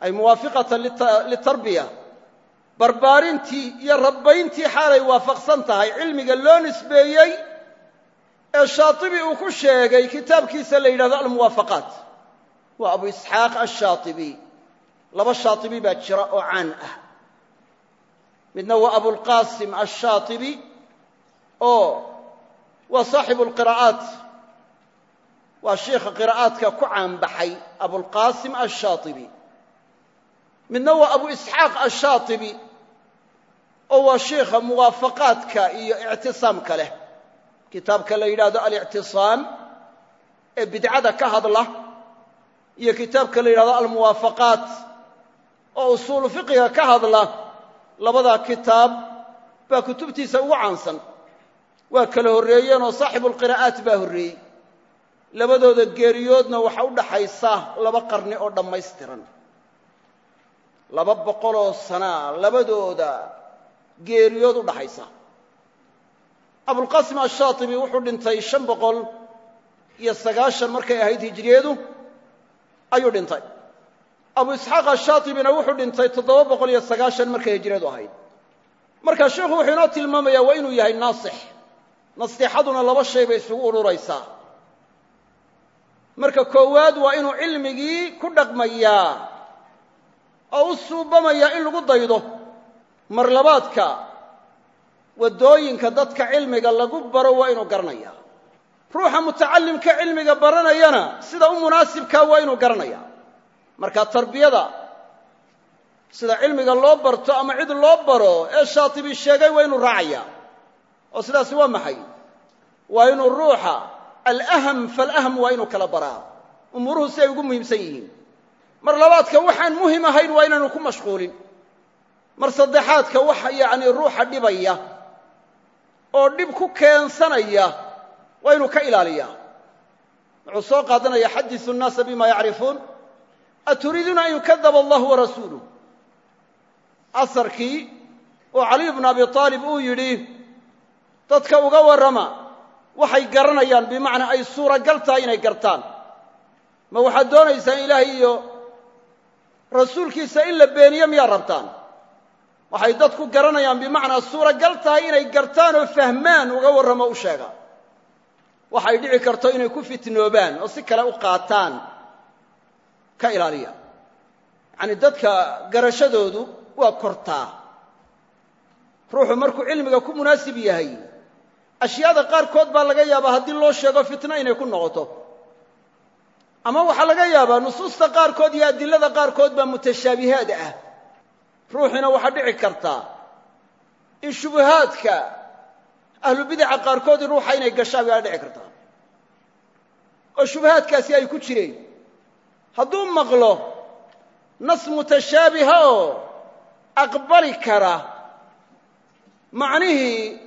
Ay muwaafiqatan litarbiya barbaarintii iyo rabbayntii xaalay waafaqsan tahay cilmiga loo nisbeeyey ee shaatibi uu ku sheegay kitaabkiisa la yidhahdo almuwaafaqaat. Waa abu isxaaq ashaatibi laba shaatibi baa jira oo caan ah. Midna waa abulqaasim ashaatibi oo waa saaxibu lqiraa'aat waa shiikha qiraa'aadka ku caanbaxay abulqaasim ashaatibi midna waa abu isxaaq ashaatibi oo waa shiikha muwaafaqaadka iyo ictisaamka leh. Kitaabka la yidhahdo alictisaam ee bidcada ka hadla iyo kitaabka la yidhahdo almuwaafaqaat oo usuulu fiqiga ka hadla labadaa kitaab baa kutubtiisa ugu caansan. Waa kala horreeyeenoo saaxibulqiraa'aat baa horreeyey. Labadooda geeriyoodna waxa u dhaxaysa laba qarni oo dhammaystiran. Laba boqoloo sanaa labadooda geeriyood u dhaxaysa abulqaasim ashaatibi wuxuu dhintay shan boqol iyo sagaashan markay ahayd hijriyadu ayuu dhintay. Abu isxaaq ashaatibina wuxuu dhintay toddoba boqol iyo sagaashan markay hijriyadu ahayd. Marka sheikhu wuxuu inoo tilmaamayaa waa inuu yahay naasix. Nasteexaduna laba shay bay isugu ururaysaa. Marka koowaad waa inuu cilmigii ku dhaqmayaa oo u suubamayaa in lagu daydo mar labaadka waddooyinka dadka cilmiga lagu baro waa inuu garanaya ruuxa mutacallimka cilmiga baranayana sida u munaasibkaa waa inuu garanaya marka tarbiyada sida cilmiga loo barto ama cid loo baro ee shaatibi sheegay waa inuu raacaya oo sidaasi waa maxay? Waa inuu ruuxa alaham falaham waa inuu kala baraa. Umuuruhu si ay ugu muhiimsan yihiin. Mar labaadka waxaan muhiim ahayn waa inaanu ku mashquulin mar saddexaadka wax yacni ruuxa dhibaya oo dhib ku keensanaya waa inuu ka ilaaliyaa. Wuxuu soo qaadanaya xadisu nnaasa bima yacrifuun aturiiduuna an yukadaba allahu warasuuluh asarkii oo caliy bnu abi aalib uu yidhi dadka uga warrama waxay garanayaan bimacnaa ay suuragal tahay inay gartaan. Ma waxaad doonaysaan ilaahay iyo rasuulkiisa in la beeniyo miyaad rabtaan waxay dadku garanayaan bimacnaa suuragal tahay inay gartaan oo fahmaan uga warramo u sheega waxay dhici karto inay ku fitnoobaan oo si kale u qaataan ka ilaaliya. Yacanii dadka garashadoodu waa kortaa. Ruuxu markuu cilmiga ku munaasib yahay ashyaada qaarkood baa laga yaabaa haddii loo sheego fitno inay ku noqoto. Ama waxaa laga yaabaa nusuusta qaarkood iyo adilada qaarkood baa mutashaabihaad ah ruuxiina waxaa dhici kartaa in shubuhaadka ahlubidaca qaarkood ruuxa inay gashaan baa dhici kartaa oo shubahaadkaasi ay ku jireen. Hadduu maqlo nas mutashaabiha oo aqbali kara. Macnihii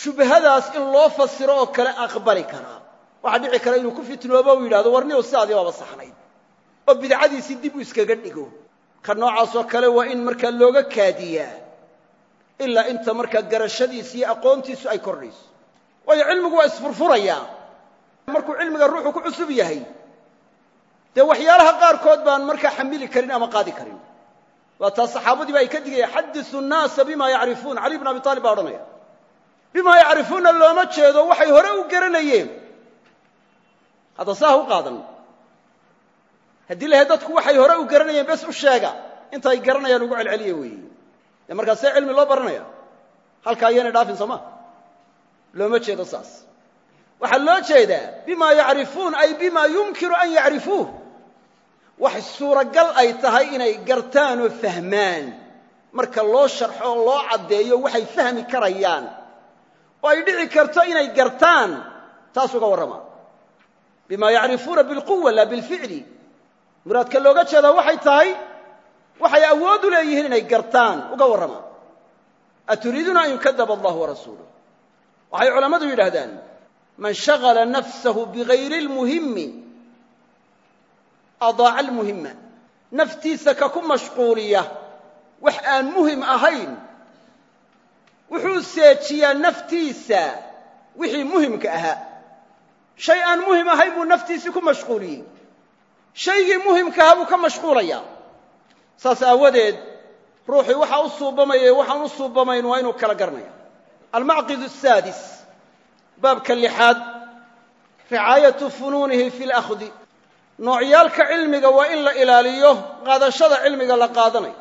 shubhadaas in loo fasiro oo kale aqbali karaa waxaa dhici kara inuu ku fitnoobo u yidhahdo warniyow sidaadii baaba saxnayd oo bidcadiisii dib u iskaga dhigo ka noocaasoo kale waa in markaa looga kaadiyaa ilaa inta markaa garashadiisi iyo aqoontiisu ay kordhayso waayo cilmigu waa isfurfurayaa markuu cilmiga ruuxu ku cusub yahay dee waxyaalaha qaarkood baan markaa xamili karin ama qaadi karin. Waa taa saxaabadiiba ay ka digayaan xadisu nnaasa bima yacrifuun cali bn abi taalib baa odhanaya bimaa yacrifuuna looma jeedo waxay hore u garanayeen. Hadda saa u qaadan haddii lahay dadku waxay hore u garanayeen bes u sheega. Intaay garanayaan ugu celceliya weeye dee markaas see cilmi loo baranaya halkaa ayaynay dhaafin soo ma. Looma jeedo saas. Waxaa loo jeedaa bima yacrifuun ay bima yumkinu an yacrifuuh. Wax suuragal ay tahay inay gartaan oo fahmaan. Marka loo sharxo oo loo caddeeyo waxay fahmi karayaan. Oo ay dhici karto inay gartaan taas uga warrama. Bima yacrifuuna bilquwa la bilficli muraadka looga jeedaa waxay tahay waxay awood u leeyihiin inay gartaan. Uga warrama aturiiduuna an yukadaba allahu warasuuluh waxay culammadu yidhaahdaan man shagala nafsahu bigayri lmuhimi adaaca almuhima naftiisa ka ku mashquuliya wax aan muhiim ahayn wuxuu seejiyaa naftiisa wixii muhimka ahaa. Shay aan muhiim ahayn buu naftiisii ku mashquuliyey shaygii muhimka ahaa buu ka mashquulayaa. Saas aawadeed ruuxii waxaa u suubamaya waxaan u suubamayn waa inuu kala garanaya almacqid asaadis baabka lixaad ricaayatu funuunihi fi lakhdi noocyaalka cilmiga waa in la ilaaliyo qaadashada cilmiga la qaadanayo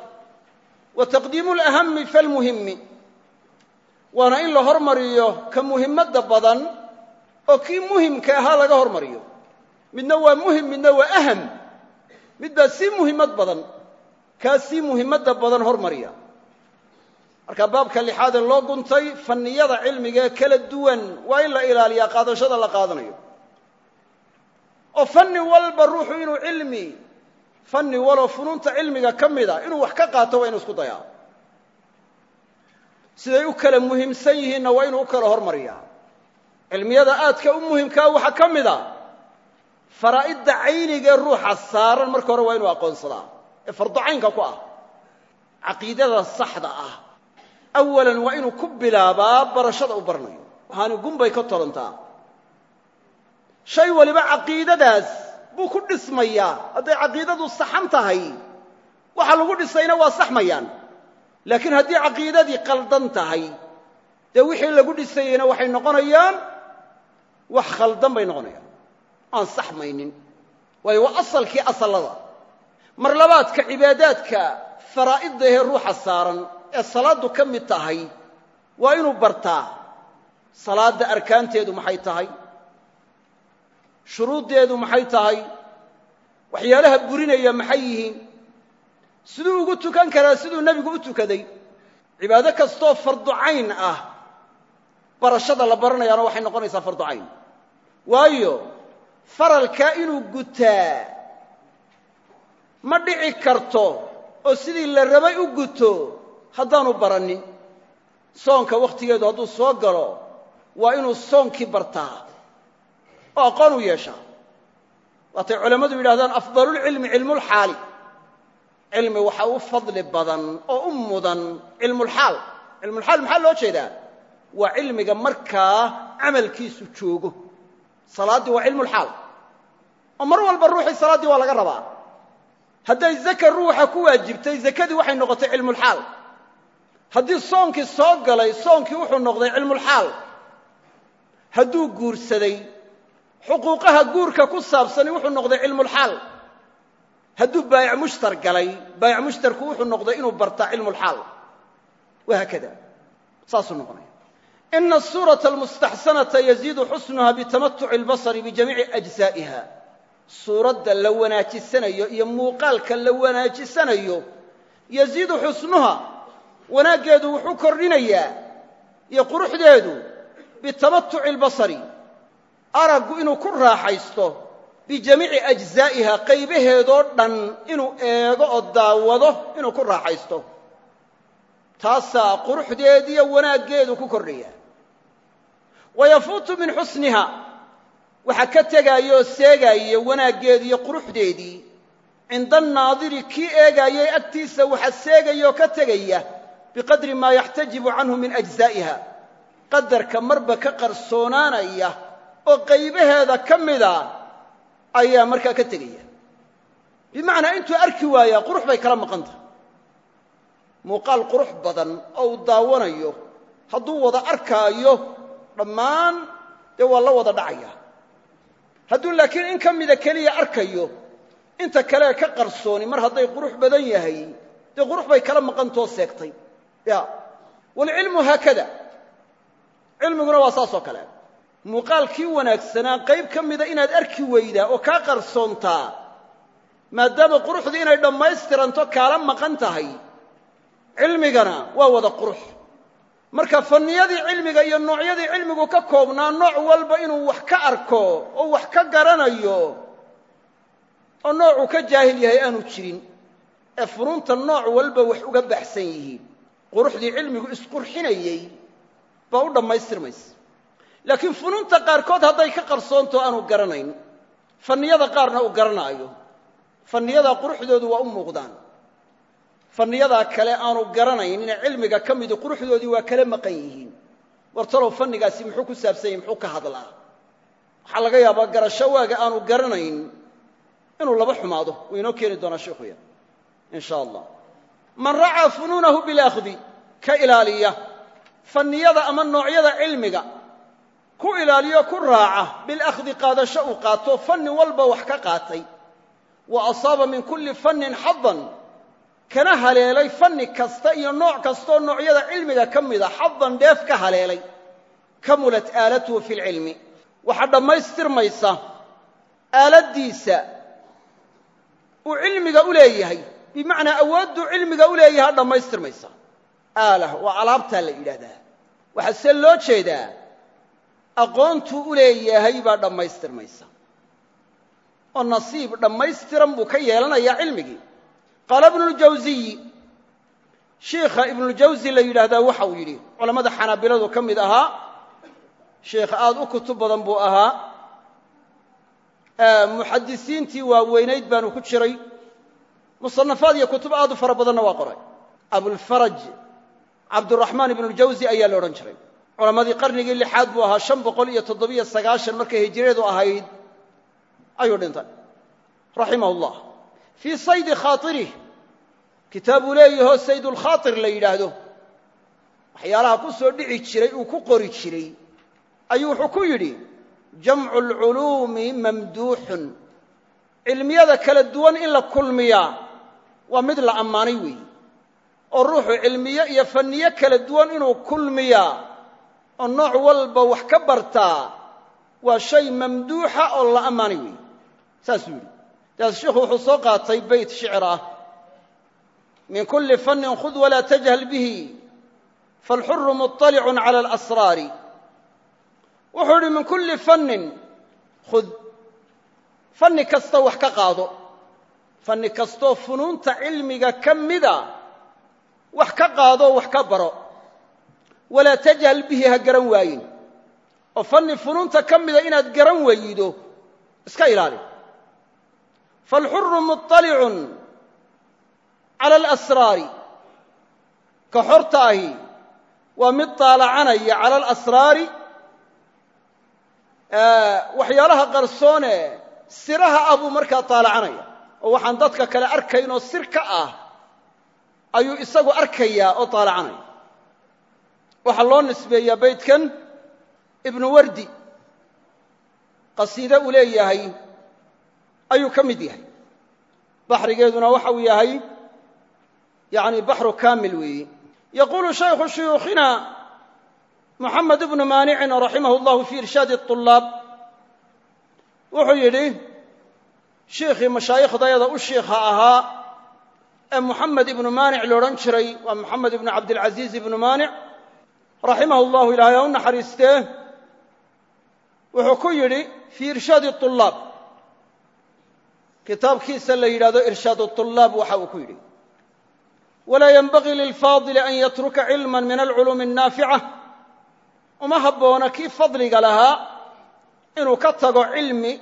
wa taqdiimu alahami falmuhimi waana in la hormariyo ka muhimadda badan oo kii muhimka ahaa laga hormariyo midna waa muhiim midna waa aham mid baa sii muhimmad badan kaa sii muhimadda badan hormariya. Marka baabka lixaadee loo guntay fanniyada cilmiga ee kala duwan waa in la ilaaliyaa qaadashada la qaadanayo. Oo fanni walba ruuxu inuu cilmi fanni waloo funuunta cilmiga ka mida inuu wax ka qaato waa inu isku dayaa. Siday u kala muhiimsan yihiinna waa inuu u kala hormariyaa. Cilmiyada aadka u muhimkaa waxaa ka mid a faraa'idda caynigaee ruuxa saaran marka hore waa inuu aqoonsadaa. Ee farducaynka ku ah. Caqiidada saxda ah. Awalan waa inuu ku bilaabaa barashada u baranayo waxaani gunbay ka tolantaa shay waliba caqiidadaas buu ku dhismayaa. Hadday caqiidadu saxan tahay waxa lagu dhisayna waa saxmayaan laakiin haddii caqiidadii qaldan tahay dee wixii lagu dhisayeyna waxay noqonayaan wax khaldan bay noqonayaan aan saxmaynin. Waayo waa asalkii asallada mar labaadka cibaadaadka faraa'idda ahee ruuxa saaran ee salaaddu ka mid tahay waa inuu bartaa salaadda arkaanteedu maxay tahay shuruuddeedu maxay tahay waxyaalaha burinaya maxay yihiin siduu ugu tukan karaa siduu nebigu u tukaday. Cibaado kastoo fardu cayn ah barashada la baranayaana waxay noqonaysaa fardu cayn. Waayo faralkaa inuu gutaa ma dhici karto oo sidii la rabay u guto haddaanu baranin soonka wakhtigeedu hadduu soo galo waa inuu soonkii bartaa oo aqoon u yeeshaa. Waatay culammadu yidhahdaan afdalulcilmi cilmulxaali cilmi waxa u fadli badan oo u mudan cilmulxaal cilmulxaal maxaa loo jeedaa? Waa cilmiga markaa camalkiisu joogo salaaddii waa cilmulxaal oo mar walba ruuxii salaaddii waa laga rabaa. Hadday zaka ruuxa ku waajibtay zakadii waxay noqotay cilmulxaal haddii soonkii soo galay soonkii wuxuu noqday cilmulxaal hadduu guursaday xuquuqaha guurka ku saabsani wuxuu noqday cilmulxaal hadduu baayac mushtar galay baayac mushtarku wuxuu noqday inuu bartaa cilmulxaal wahaakada saasuu noqonaya ina asuurata almustaxsanata yaziidu xusnuha bitamatuci albasari bijamiici ajsaa'iha suuradda la wanaajisanayo iyo muuqaalka la wanaajisanayo yasiidu xusnuha wanaaggeedu wuxuu kordhinayaa iyo quruxdeedu bitamatuci albasari araggu inuu ku raaxaysto bijamiici ajsaa'iha qaybaheedoo dhan inuu eego oo daawado inuu ku raaxaysto taasaa quruxdeediiyo wanaaggeedu ku kordhaya wa yafuutu min xusniha. Waxaa ka tegaayo oo seegaaya wanaaggeedii iyo quruxdeedii. Cinda annaadiri kii eegaayay agtiisa waxa seegaya oo ka tegaya biqadri maa yaxtajibu canhu min ajzaa'iha. Qadarka marba ka qarsoonaanaya oo qaybaheeda ka mida ayaa markaa ka tegaya. Bimacnaa intuu arki waayaa qurux bay kala maqan tahay muuqaal qurux badan oo uu daawanayo hadduu wada arkaayo dhammaan dee waa la wada dhacaya. Hadduu laakiin in ka mida keliya arkayo inta kalee ka qarsooni mar hadday qurux badan yahay dee qurux bay kala maqantoo seegtay. Ya waalcilmu haakada. Cilmiguna waa saas oo kale. Muuqaalkii wanaagsanaa qayb ka mida inaad arki weydaa oo kaa qarsoontaa maadaama quruxdii inay dhammaystiranto kaala maqan tahay cilmigana waa wada qurux marka fanniyadii cilmiga iyo noocyadii cilmigu ka koobnaa nooc walba inuu wax ka arko oo wax ka garanayo oo noocuu ka jaahil yahay aanu jirin. Ee funuunta nooc walba wax uga baxsan yihiin quruxdii cilmigu isqurxinayey baa u dhammaystirmaysa laakiin funuunta qaarkood hadday ka qarsoonto aanu garanayn. Fanniyada qaarna uu garanaayo. Fanniyadaa quruxdoodu waa u muuqdaan fanniyadaa kale aanu garanaynin cilmiga ka midi quruxdoodii waa kala maqan yihiin. Wartalow fannigaasi muxuu ku saabsan yahy muxuu ka hadlaa. Waxaa laga yaabaa garasho waaga aanu garanayn inuu laba xumaado. Wuu inoo keeni doonaa sheikhuya in sha allah man racaa funuunahu bilaakhdi ka ilaaliya. Fanniyada ama noocyada cilmiga ku ilaaliyo ku raaca bilakhdi qaadasho uu qaato fanni walba wax ka qaatay. Wa asaaba min kulli fannin xadan kana haleelay fanni kasta iyo nooc kastaoo noocyada cilmiga ka mida xadan dheef ka haleelay kamulat aalatuhu fi lcilmi waxaa dhammaystirmaysa aaladdiisa uu cilmiga u leeyahay bimacnaa awoodduu cilmiga u leeyaha dhammaystirmaysa. Aalah waa alaabtaa la yidhaahdaa. Waxaa se loo jeedaa aqoontuu u leeyahay baa dhammaystirmaysa. Oo nasiib dhammaystiran buu ka yeelanayaa cilmigii qaala ibnuljawsiyi shiikha ibnuljawsi la yidhaahdaa waxa uu yidhi culammada xanaabiladu ka mid ahaa sheikh aad u kutub badan buu ahaa. Muxadisiintii waaweynayd baanu ku jiray. Musanafaad iyo kutub aad u fara badanna waa qoray. Abulfaraj cabduraxmaan ibnuljawsi ayaa la odhan jiray. Culammadii qarnigii lixaad buu ahaa shan boqol iyo toddobiyo sagaashan markay hijiradu ahayd ayuu dhintay raximah fii saydi khaairih kitaabuu leeyahoo saydulkhaair la yidhaahdo waxyaalaha ku soo dhici jiray uu ku qori jiray ayuu wuxuu ku yidhi jamcu lculuumi mamduuxun cilmiyada kala duwan in la kulmiyaa waa mid la ammaanay weeyi oo ruuxu cilmiyo iyo fanniyo kala duwan inuu kulmiyaa oo nooc walba wax ka bartaa waa shay mamduuxa oo la ammaanay weeyi saasuu yidhi daas sheikhu wuxuu soo qaatay beyt shicir ah min kuli fannin khud walaa tajhal bihi. Falxuru muطalicun cala alasraari wuxuu yidhi min kulli fannin khud. Fanni kasta wax ka qaado. Fanni kastoo funuunta cilmiga ka mida wax ka qaado wax ka baro. Walaa tajhal bihi ha garan waayin. Oo ka mida inaad garan weydo iska falxuru muطalicun cala alasraari ka xorta ahi waa mid daalacanaya cala alasraari waxyaalaha qarsoone siraha ah buu markaa daalacanaya oo waxaan dadka kale arkaynoo sir ka ah ayuu isagu arkayaa oo daalacanaya waxaa loo nisbeeyaa baydkan ibnu wardi qasiide uu leeyahay ayuu ka mid yahay baxrigeeduna waxa uu yahay yani baxru kaamil weeyi yaquulu shaykhu shuyuukhina moxamed ibnu maanicin raximah اllahu fi irshaadi اطulaab wuxuu yidhi shiikhii mashaaikhdayada u shiikha ahaa ee moxamed ibnu maanic loodhan jiray waa moxamed ibnu cabdilcaziiz ibnu maanic raximah اllahu ilaahay ha u naxariistee wuxuu ku yidhi fii irshaadi طulaab kitaabkiisa la yidhahdo irshaad طulaab waxa uu ku yidhi walaa yenbagii lilfaadili an yatruka cilma min alculuumi الnaafica uma habboona kii fadliga lahaa inuu ka tago cilmi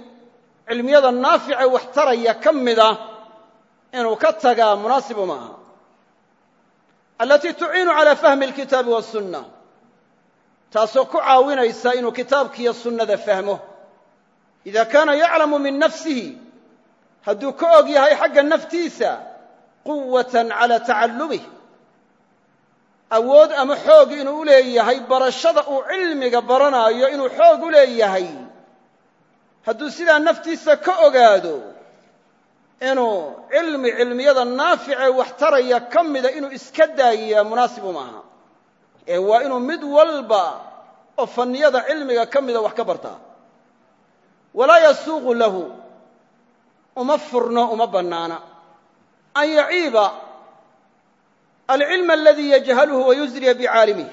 cilmiyada naafice wax taraya ka mida inuu ka tagaa munaasib uma aha alatii tuciinu calى fahmi اlkitaabi waالsunna taasoo ku caawinaysa inuu kitaabkiiyo sunnada fahmo ida kaana yaclamu min nafsihi hadduu ka og yahay xagga naftiisa quwatan calى tacallumih. Awood ama xoog inuu u leeyahay barashada uu cilmiga baranaayo inuu xoog u leeyahay. Hadduu sidaa naftiisa ka ogaado inuu cilmi cilmiyada naafice wax taraya ka mida inuu iska daayiyaa munaasibu maaha. Ee waa inuu mid walba oo fanniyada cilmiga ka mida wax ka bartaa. Walaa yasuuqu lahu uma furno uma bannaana. An yaciiba alcilma aladii yajhaluhu wayusriya bicaalimih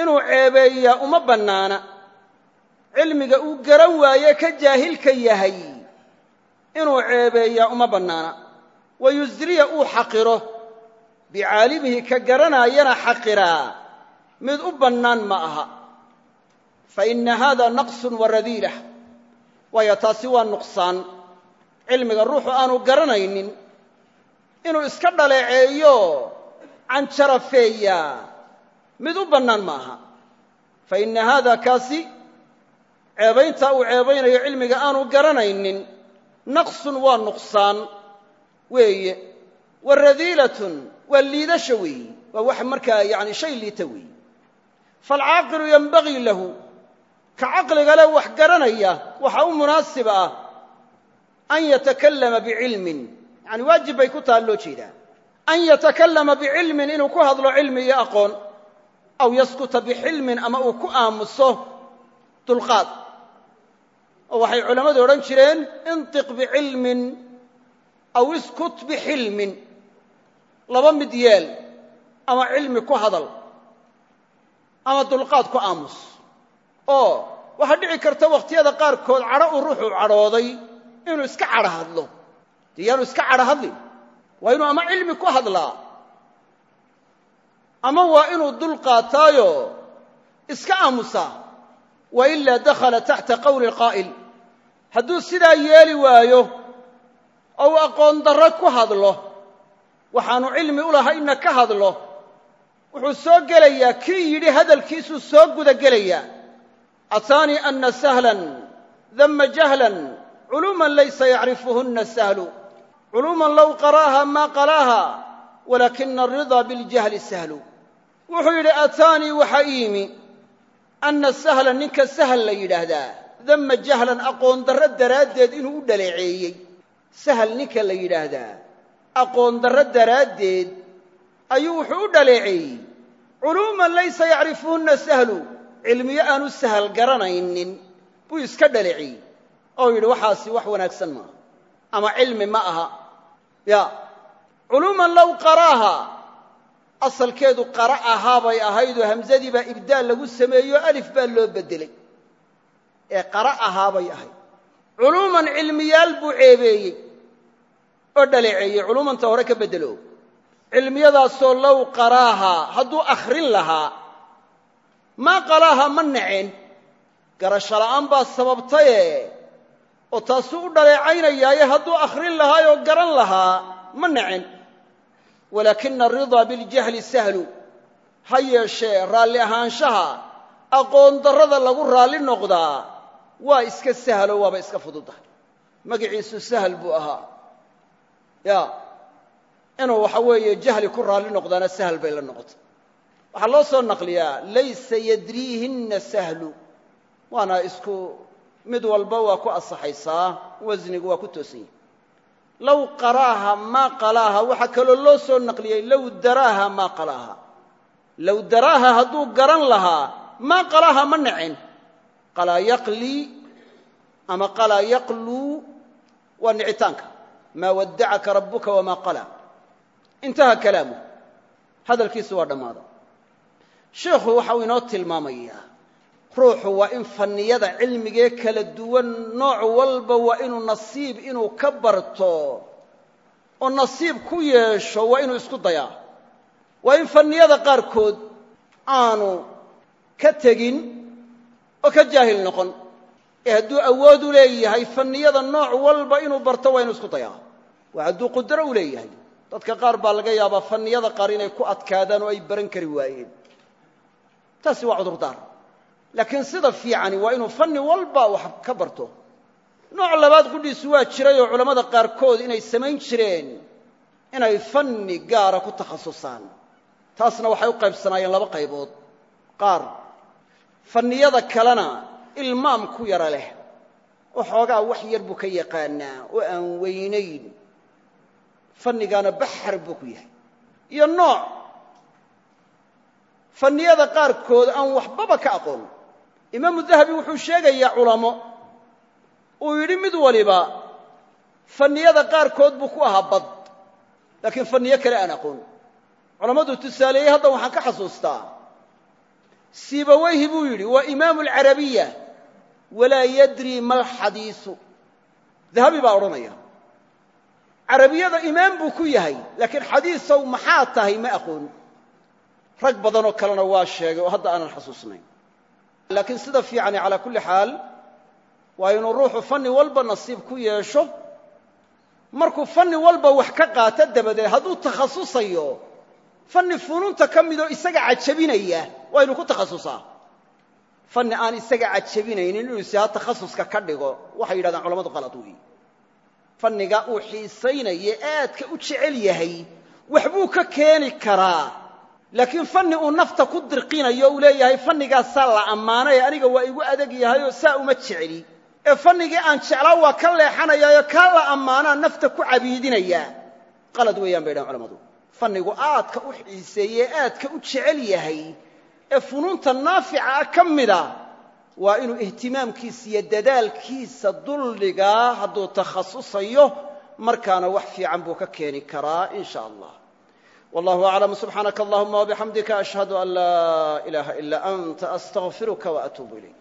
inuu ceebeeyaa uma bannaana. Cilmiga uu garan waaye ka jaahilka yahay. Inuu ceebeeyaa uma bannaana. Wayusriya uu xaqiro. Bicaalimihi ka garanaayana xaqiraa mid u bannaan ma aha. Faina hada naqsun waradiilah waayo taasi waa nuqsaan cilmiga ruuxu aanu garanaynin inuu iska dhaleeceeyo canjarafeeyaa mid u bannaan ma aha fa inna haada kaasi ceebayntaa uu ceebaynayo cilmiga aanu garanaynin naqsun waa nuqsaan weeye. Wa radiilatun waa liidasha weeyi waa wax markaa yani shay liita weeyi faalcaaqilu yenbagii lahu ka caqliga leh wax garanaya waxa u munaasib ah an yatakallama bicilmin yani waajib bay ku taha loo jeedaa an yatakallama bicilmin inuu ku hadlo cilmi iyo aqoon aw yaskuta bixilmin ama uu ku aamuso dulqaad oo waxay culammadu odhan jireen intiq bicilmin aw iskut bixilmin laba mid yeel ama cilmi ku hadal ama dulqaad ku aamus oo waxaa dhici karta wakhtiyada qaarkood cadho uu ruuxu cadhooday inuu iska cadho hadlo. Dee yaanu iska cadho hadlin. Waa inuu ama cilmi ku hadlaa. Ama waa inuu dul qaataayo iska aamusaa. Wa ilaa dakhala taxta qowli qaa'il. Hadduu sidaa yeeli waayo oo uu aqoon darro ku hadlo waxaanu cilmi u lahaynna ka hadlo. Wuxuu soo gelayaa kii yidhi hadalkiisuu soo guda gelayaa. Ataanii ana sahlan dama jahlan culuuman laysa yacrifuhunna sahlu culuuman low qara'aha maa qalaaha walaakina alridaa biاljahli sahlu wuxuu yidhi ataanii waxaa ii yimi anna sahla ninka sahal la yidhaahdaa. Dama jahlan aqoon darro daraaddeed inuu u dhaleeceeyey. Sahal ninka la yidhaahdaa aqoon darro daraaddeed ayuu wuxuu u dhaleeceeyey. Culuuman laysa yacrifuhunna sahlu cilmiyo aanu sahal garanaynin buu iska dhaleeceeyey oo yidhi waxaasi wax wanaagsan maaha ama cilmi ma aha. Ya culuuman low qaraaha asalkeedu qara ahaa bay ahaydoo hamsadii baa ibdaal lagu sameeyo alif baa loo beddelay ee qara ahaa bay ahayd. Culuuman cilmiyaal buu ceebeeyey oo dhaleeceeyey culuumanta hore ka beddelo cilmiyadaasoo low qaraaha hadduu akhrin lahaa maa qalaaha ma naceen garasho la'aan baa sababtaye oo taasuu u dhaleecaynayaaye hadduu akhrin lahaayoo garan lahaa ma nacen walaakina aridaa biljahli sahlu ha yeeshee raalli ahaanshaha aqoon lagu raalli noqdaa waa iska sahlo waaba iska fududahay magiciisu sahal buu ahaa. Ya inuu waxa weeye jahli ku raalli noqdaana sahal bay la noqotay. Waxaa loo soo naqliyaa laysa yadriihinna sahlu waana isku mid walba waa ku asaxaysaa wasnigu waa ku toosan yahi low qaraaha maa qalaaha waxaa kaloo loo soo naqliyey low daraaha maa qalaaha. Low daraaha hadduu garan lahaa maa qalaaha ma nacen qalaa yaqlii ama qalaa yaqluu waa nicitaanka maa waddacaka rabbuka wamaa qalaa. Intaha kalaamu hadalkiisu waa dhammaada sheikhu waxau inoo tilmaamayaa ruuxu waa in fanniyada cilmigee kala duwan nooc walba waa inuu nasiib inuu ka barto. Oo nasiib ku yeesho waa inuu isku dayaa. Waa in fanniyada qaarkood aanu ka tegin oo ka jaahil noqon. Ee hadduu awood u leeyahay fanniyada nooc walba inuu barto waa inuu isku dayaa. Waa hadduu qudro u leeyahay. Dadka qaar baa laga yaabaa fanniyada qaar inay ku adkaadaan oo ay baran kari waayeen. Taasi waa cudurdaar laakiin sida fiicani waa inuu fanni walba wax ka barto. Nooc labaad qudhiisu waa jiray oo culammada qaarkood inay samayn jireen inay fanni gaara ku takhasusaan. Taasna waxay u qaybsanaayeen laba qaybood. Qaar fanniyada kalena ilmaam ku yara leh oo xoogaa wax yar buu ka yaqaanaa oo aan weynayn. Fannigaana baxar buu ku yahay. Iyo nooc fanniyada qaarkood aan waxbaba ka aqoon imaamu dahabi wuxuu sheegayaa culamo uu yidhi mid waliba fanniyada qaarkood buu ku ahaa bad laakiin fanniyo kale aan aqoon. Culammadu tusaaleeyey hadda waxaan ka xasuustaa. Siibaweyhi buu yidhi waa imaamu alcarabiya walaa yadri malxadiisu dahabi baa odhanaya carabiyada imaam buu ku yahay laakiin xadiisow maxaa tahay ma aqoon. Rag badanoo kalena waa sheegay oo hadda aanan xasuusnayn laakiin sida fiicani calaa kulli xaal waa inuu ruuxu fanni walba nasiib ku yeesho. Markuu fanni walba wax ka qaato dabadeed hadduu takhasusayo fanni funuunta ka midoo isaga cajabinaya waa inuu ku takhasusaa. Fanni aan isaga cajabinaynin inuu isaha takhasuska ka dhigo waxay yidhahdaan culamadu qalad weeye fanniga uu xiisaynaye aadka u jecel yahay waxbuu ka keeni karaa laakiin fanni uu nafta ku dirqinayo uu leeyahay fannigaasaa la ammaanay aniga waa igu adag yahayoo saa uma jecli. Ee fannigii aan jeclaa waa ka leexanayaayo kaa la ammaanaa nafta ku cabiidinayaa qalad weeyaan bay dhahan culamadu. Fannigu aadka u xiiseeye aadka u jecel yahay ee funuunta naafica ah ka mida waa inuu ihtimaamkiisa iyo dadaalkiisa duldhigaa hadduu takhasusayo markaana wax fiican buu ka keeni karaa in sha allah wallahu aclam subxaanaka allahuma wabixamdika ashhadu an laa ilaaha ilaa anta astaqfiruka waatuubu ilayk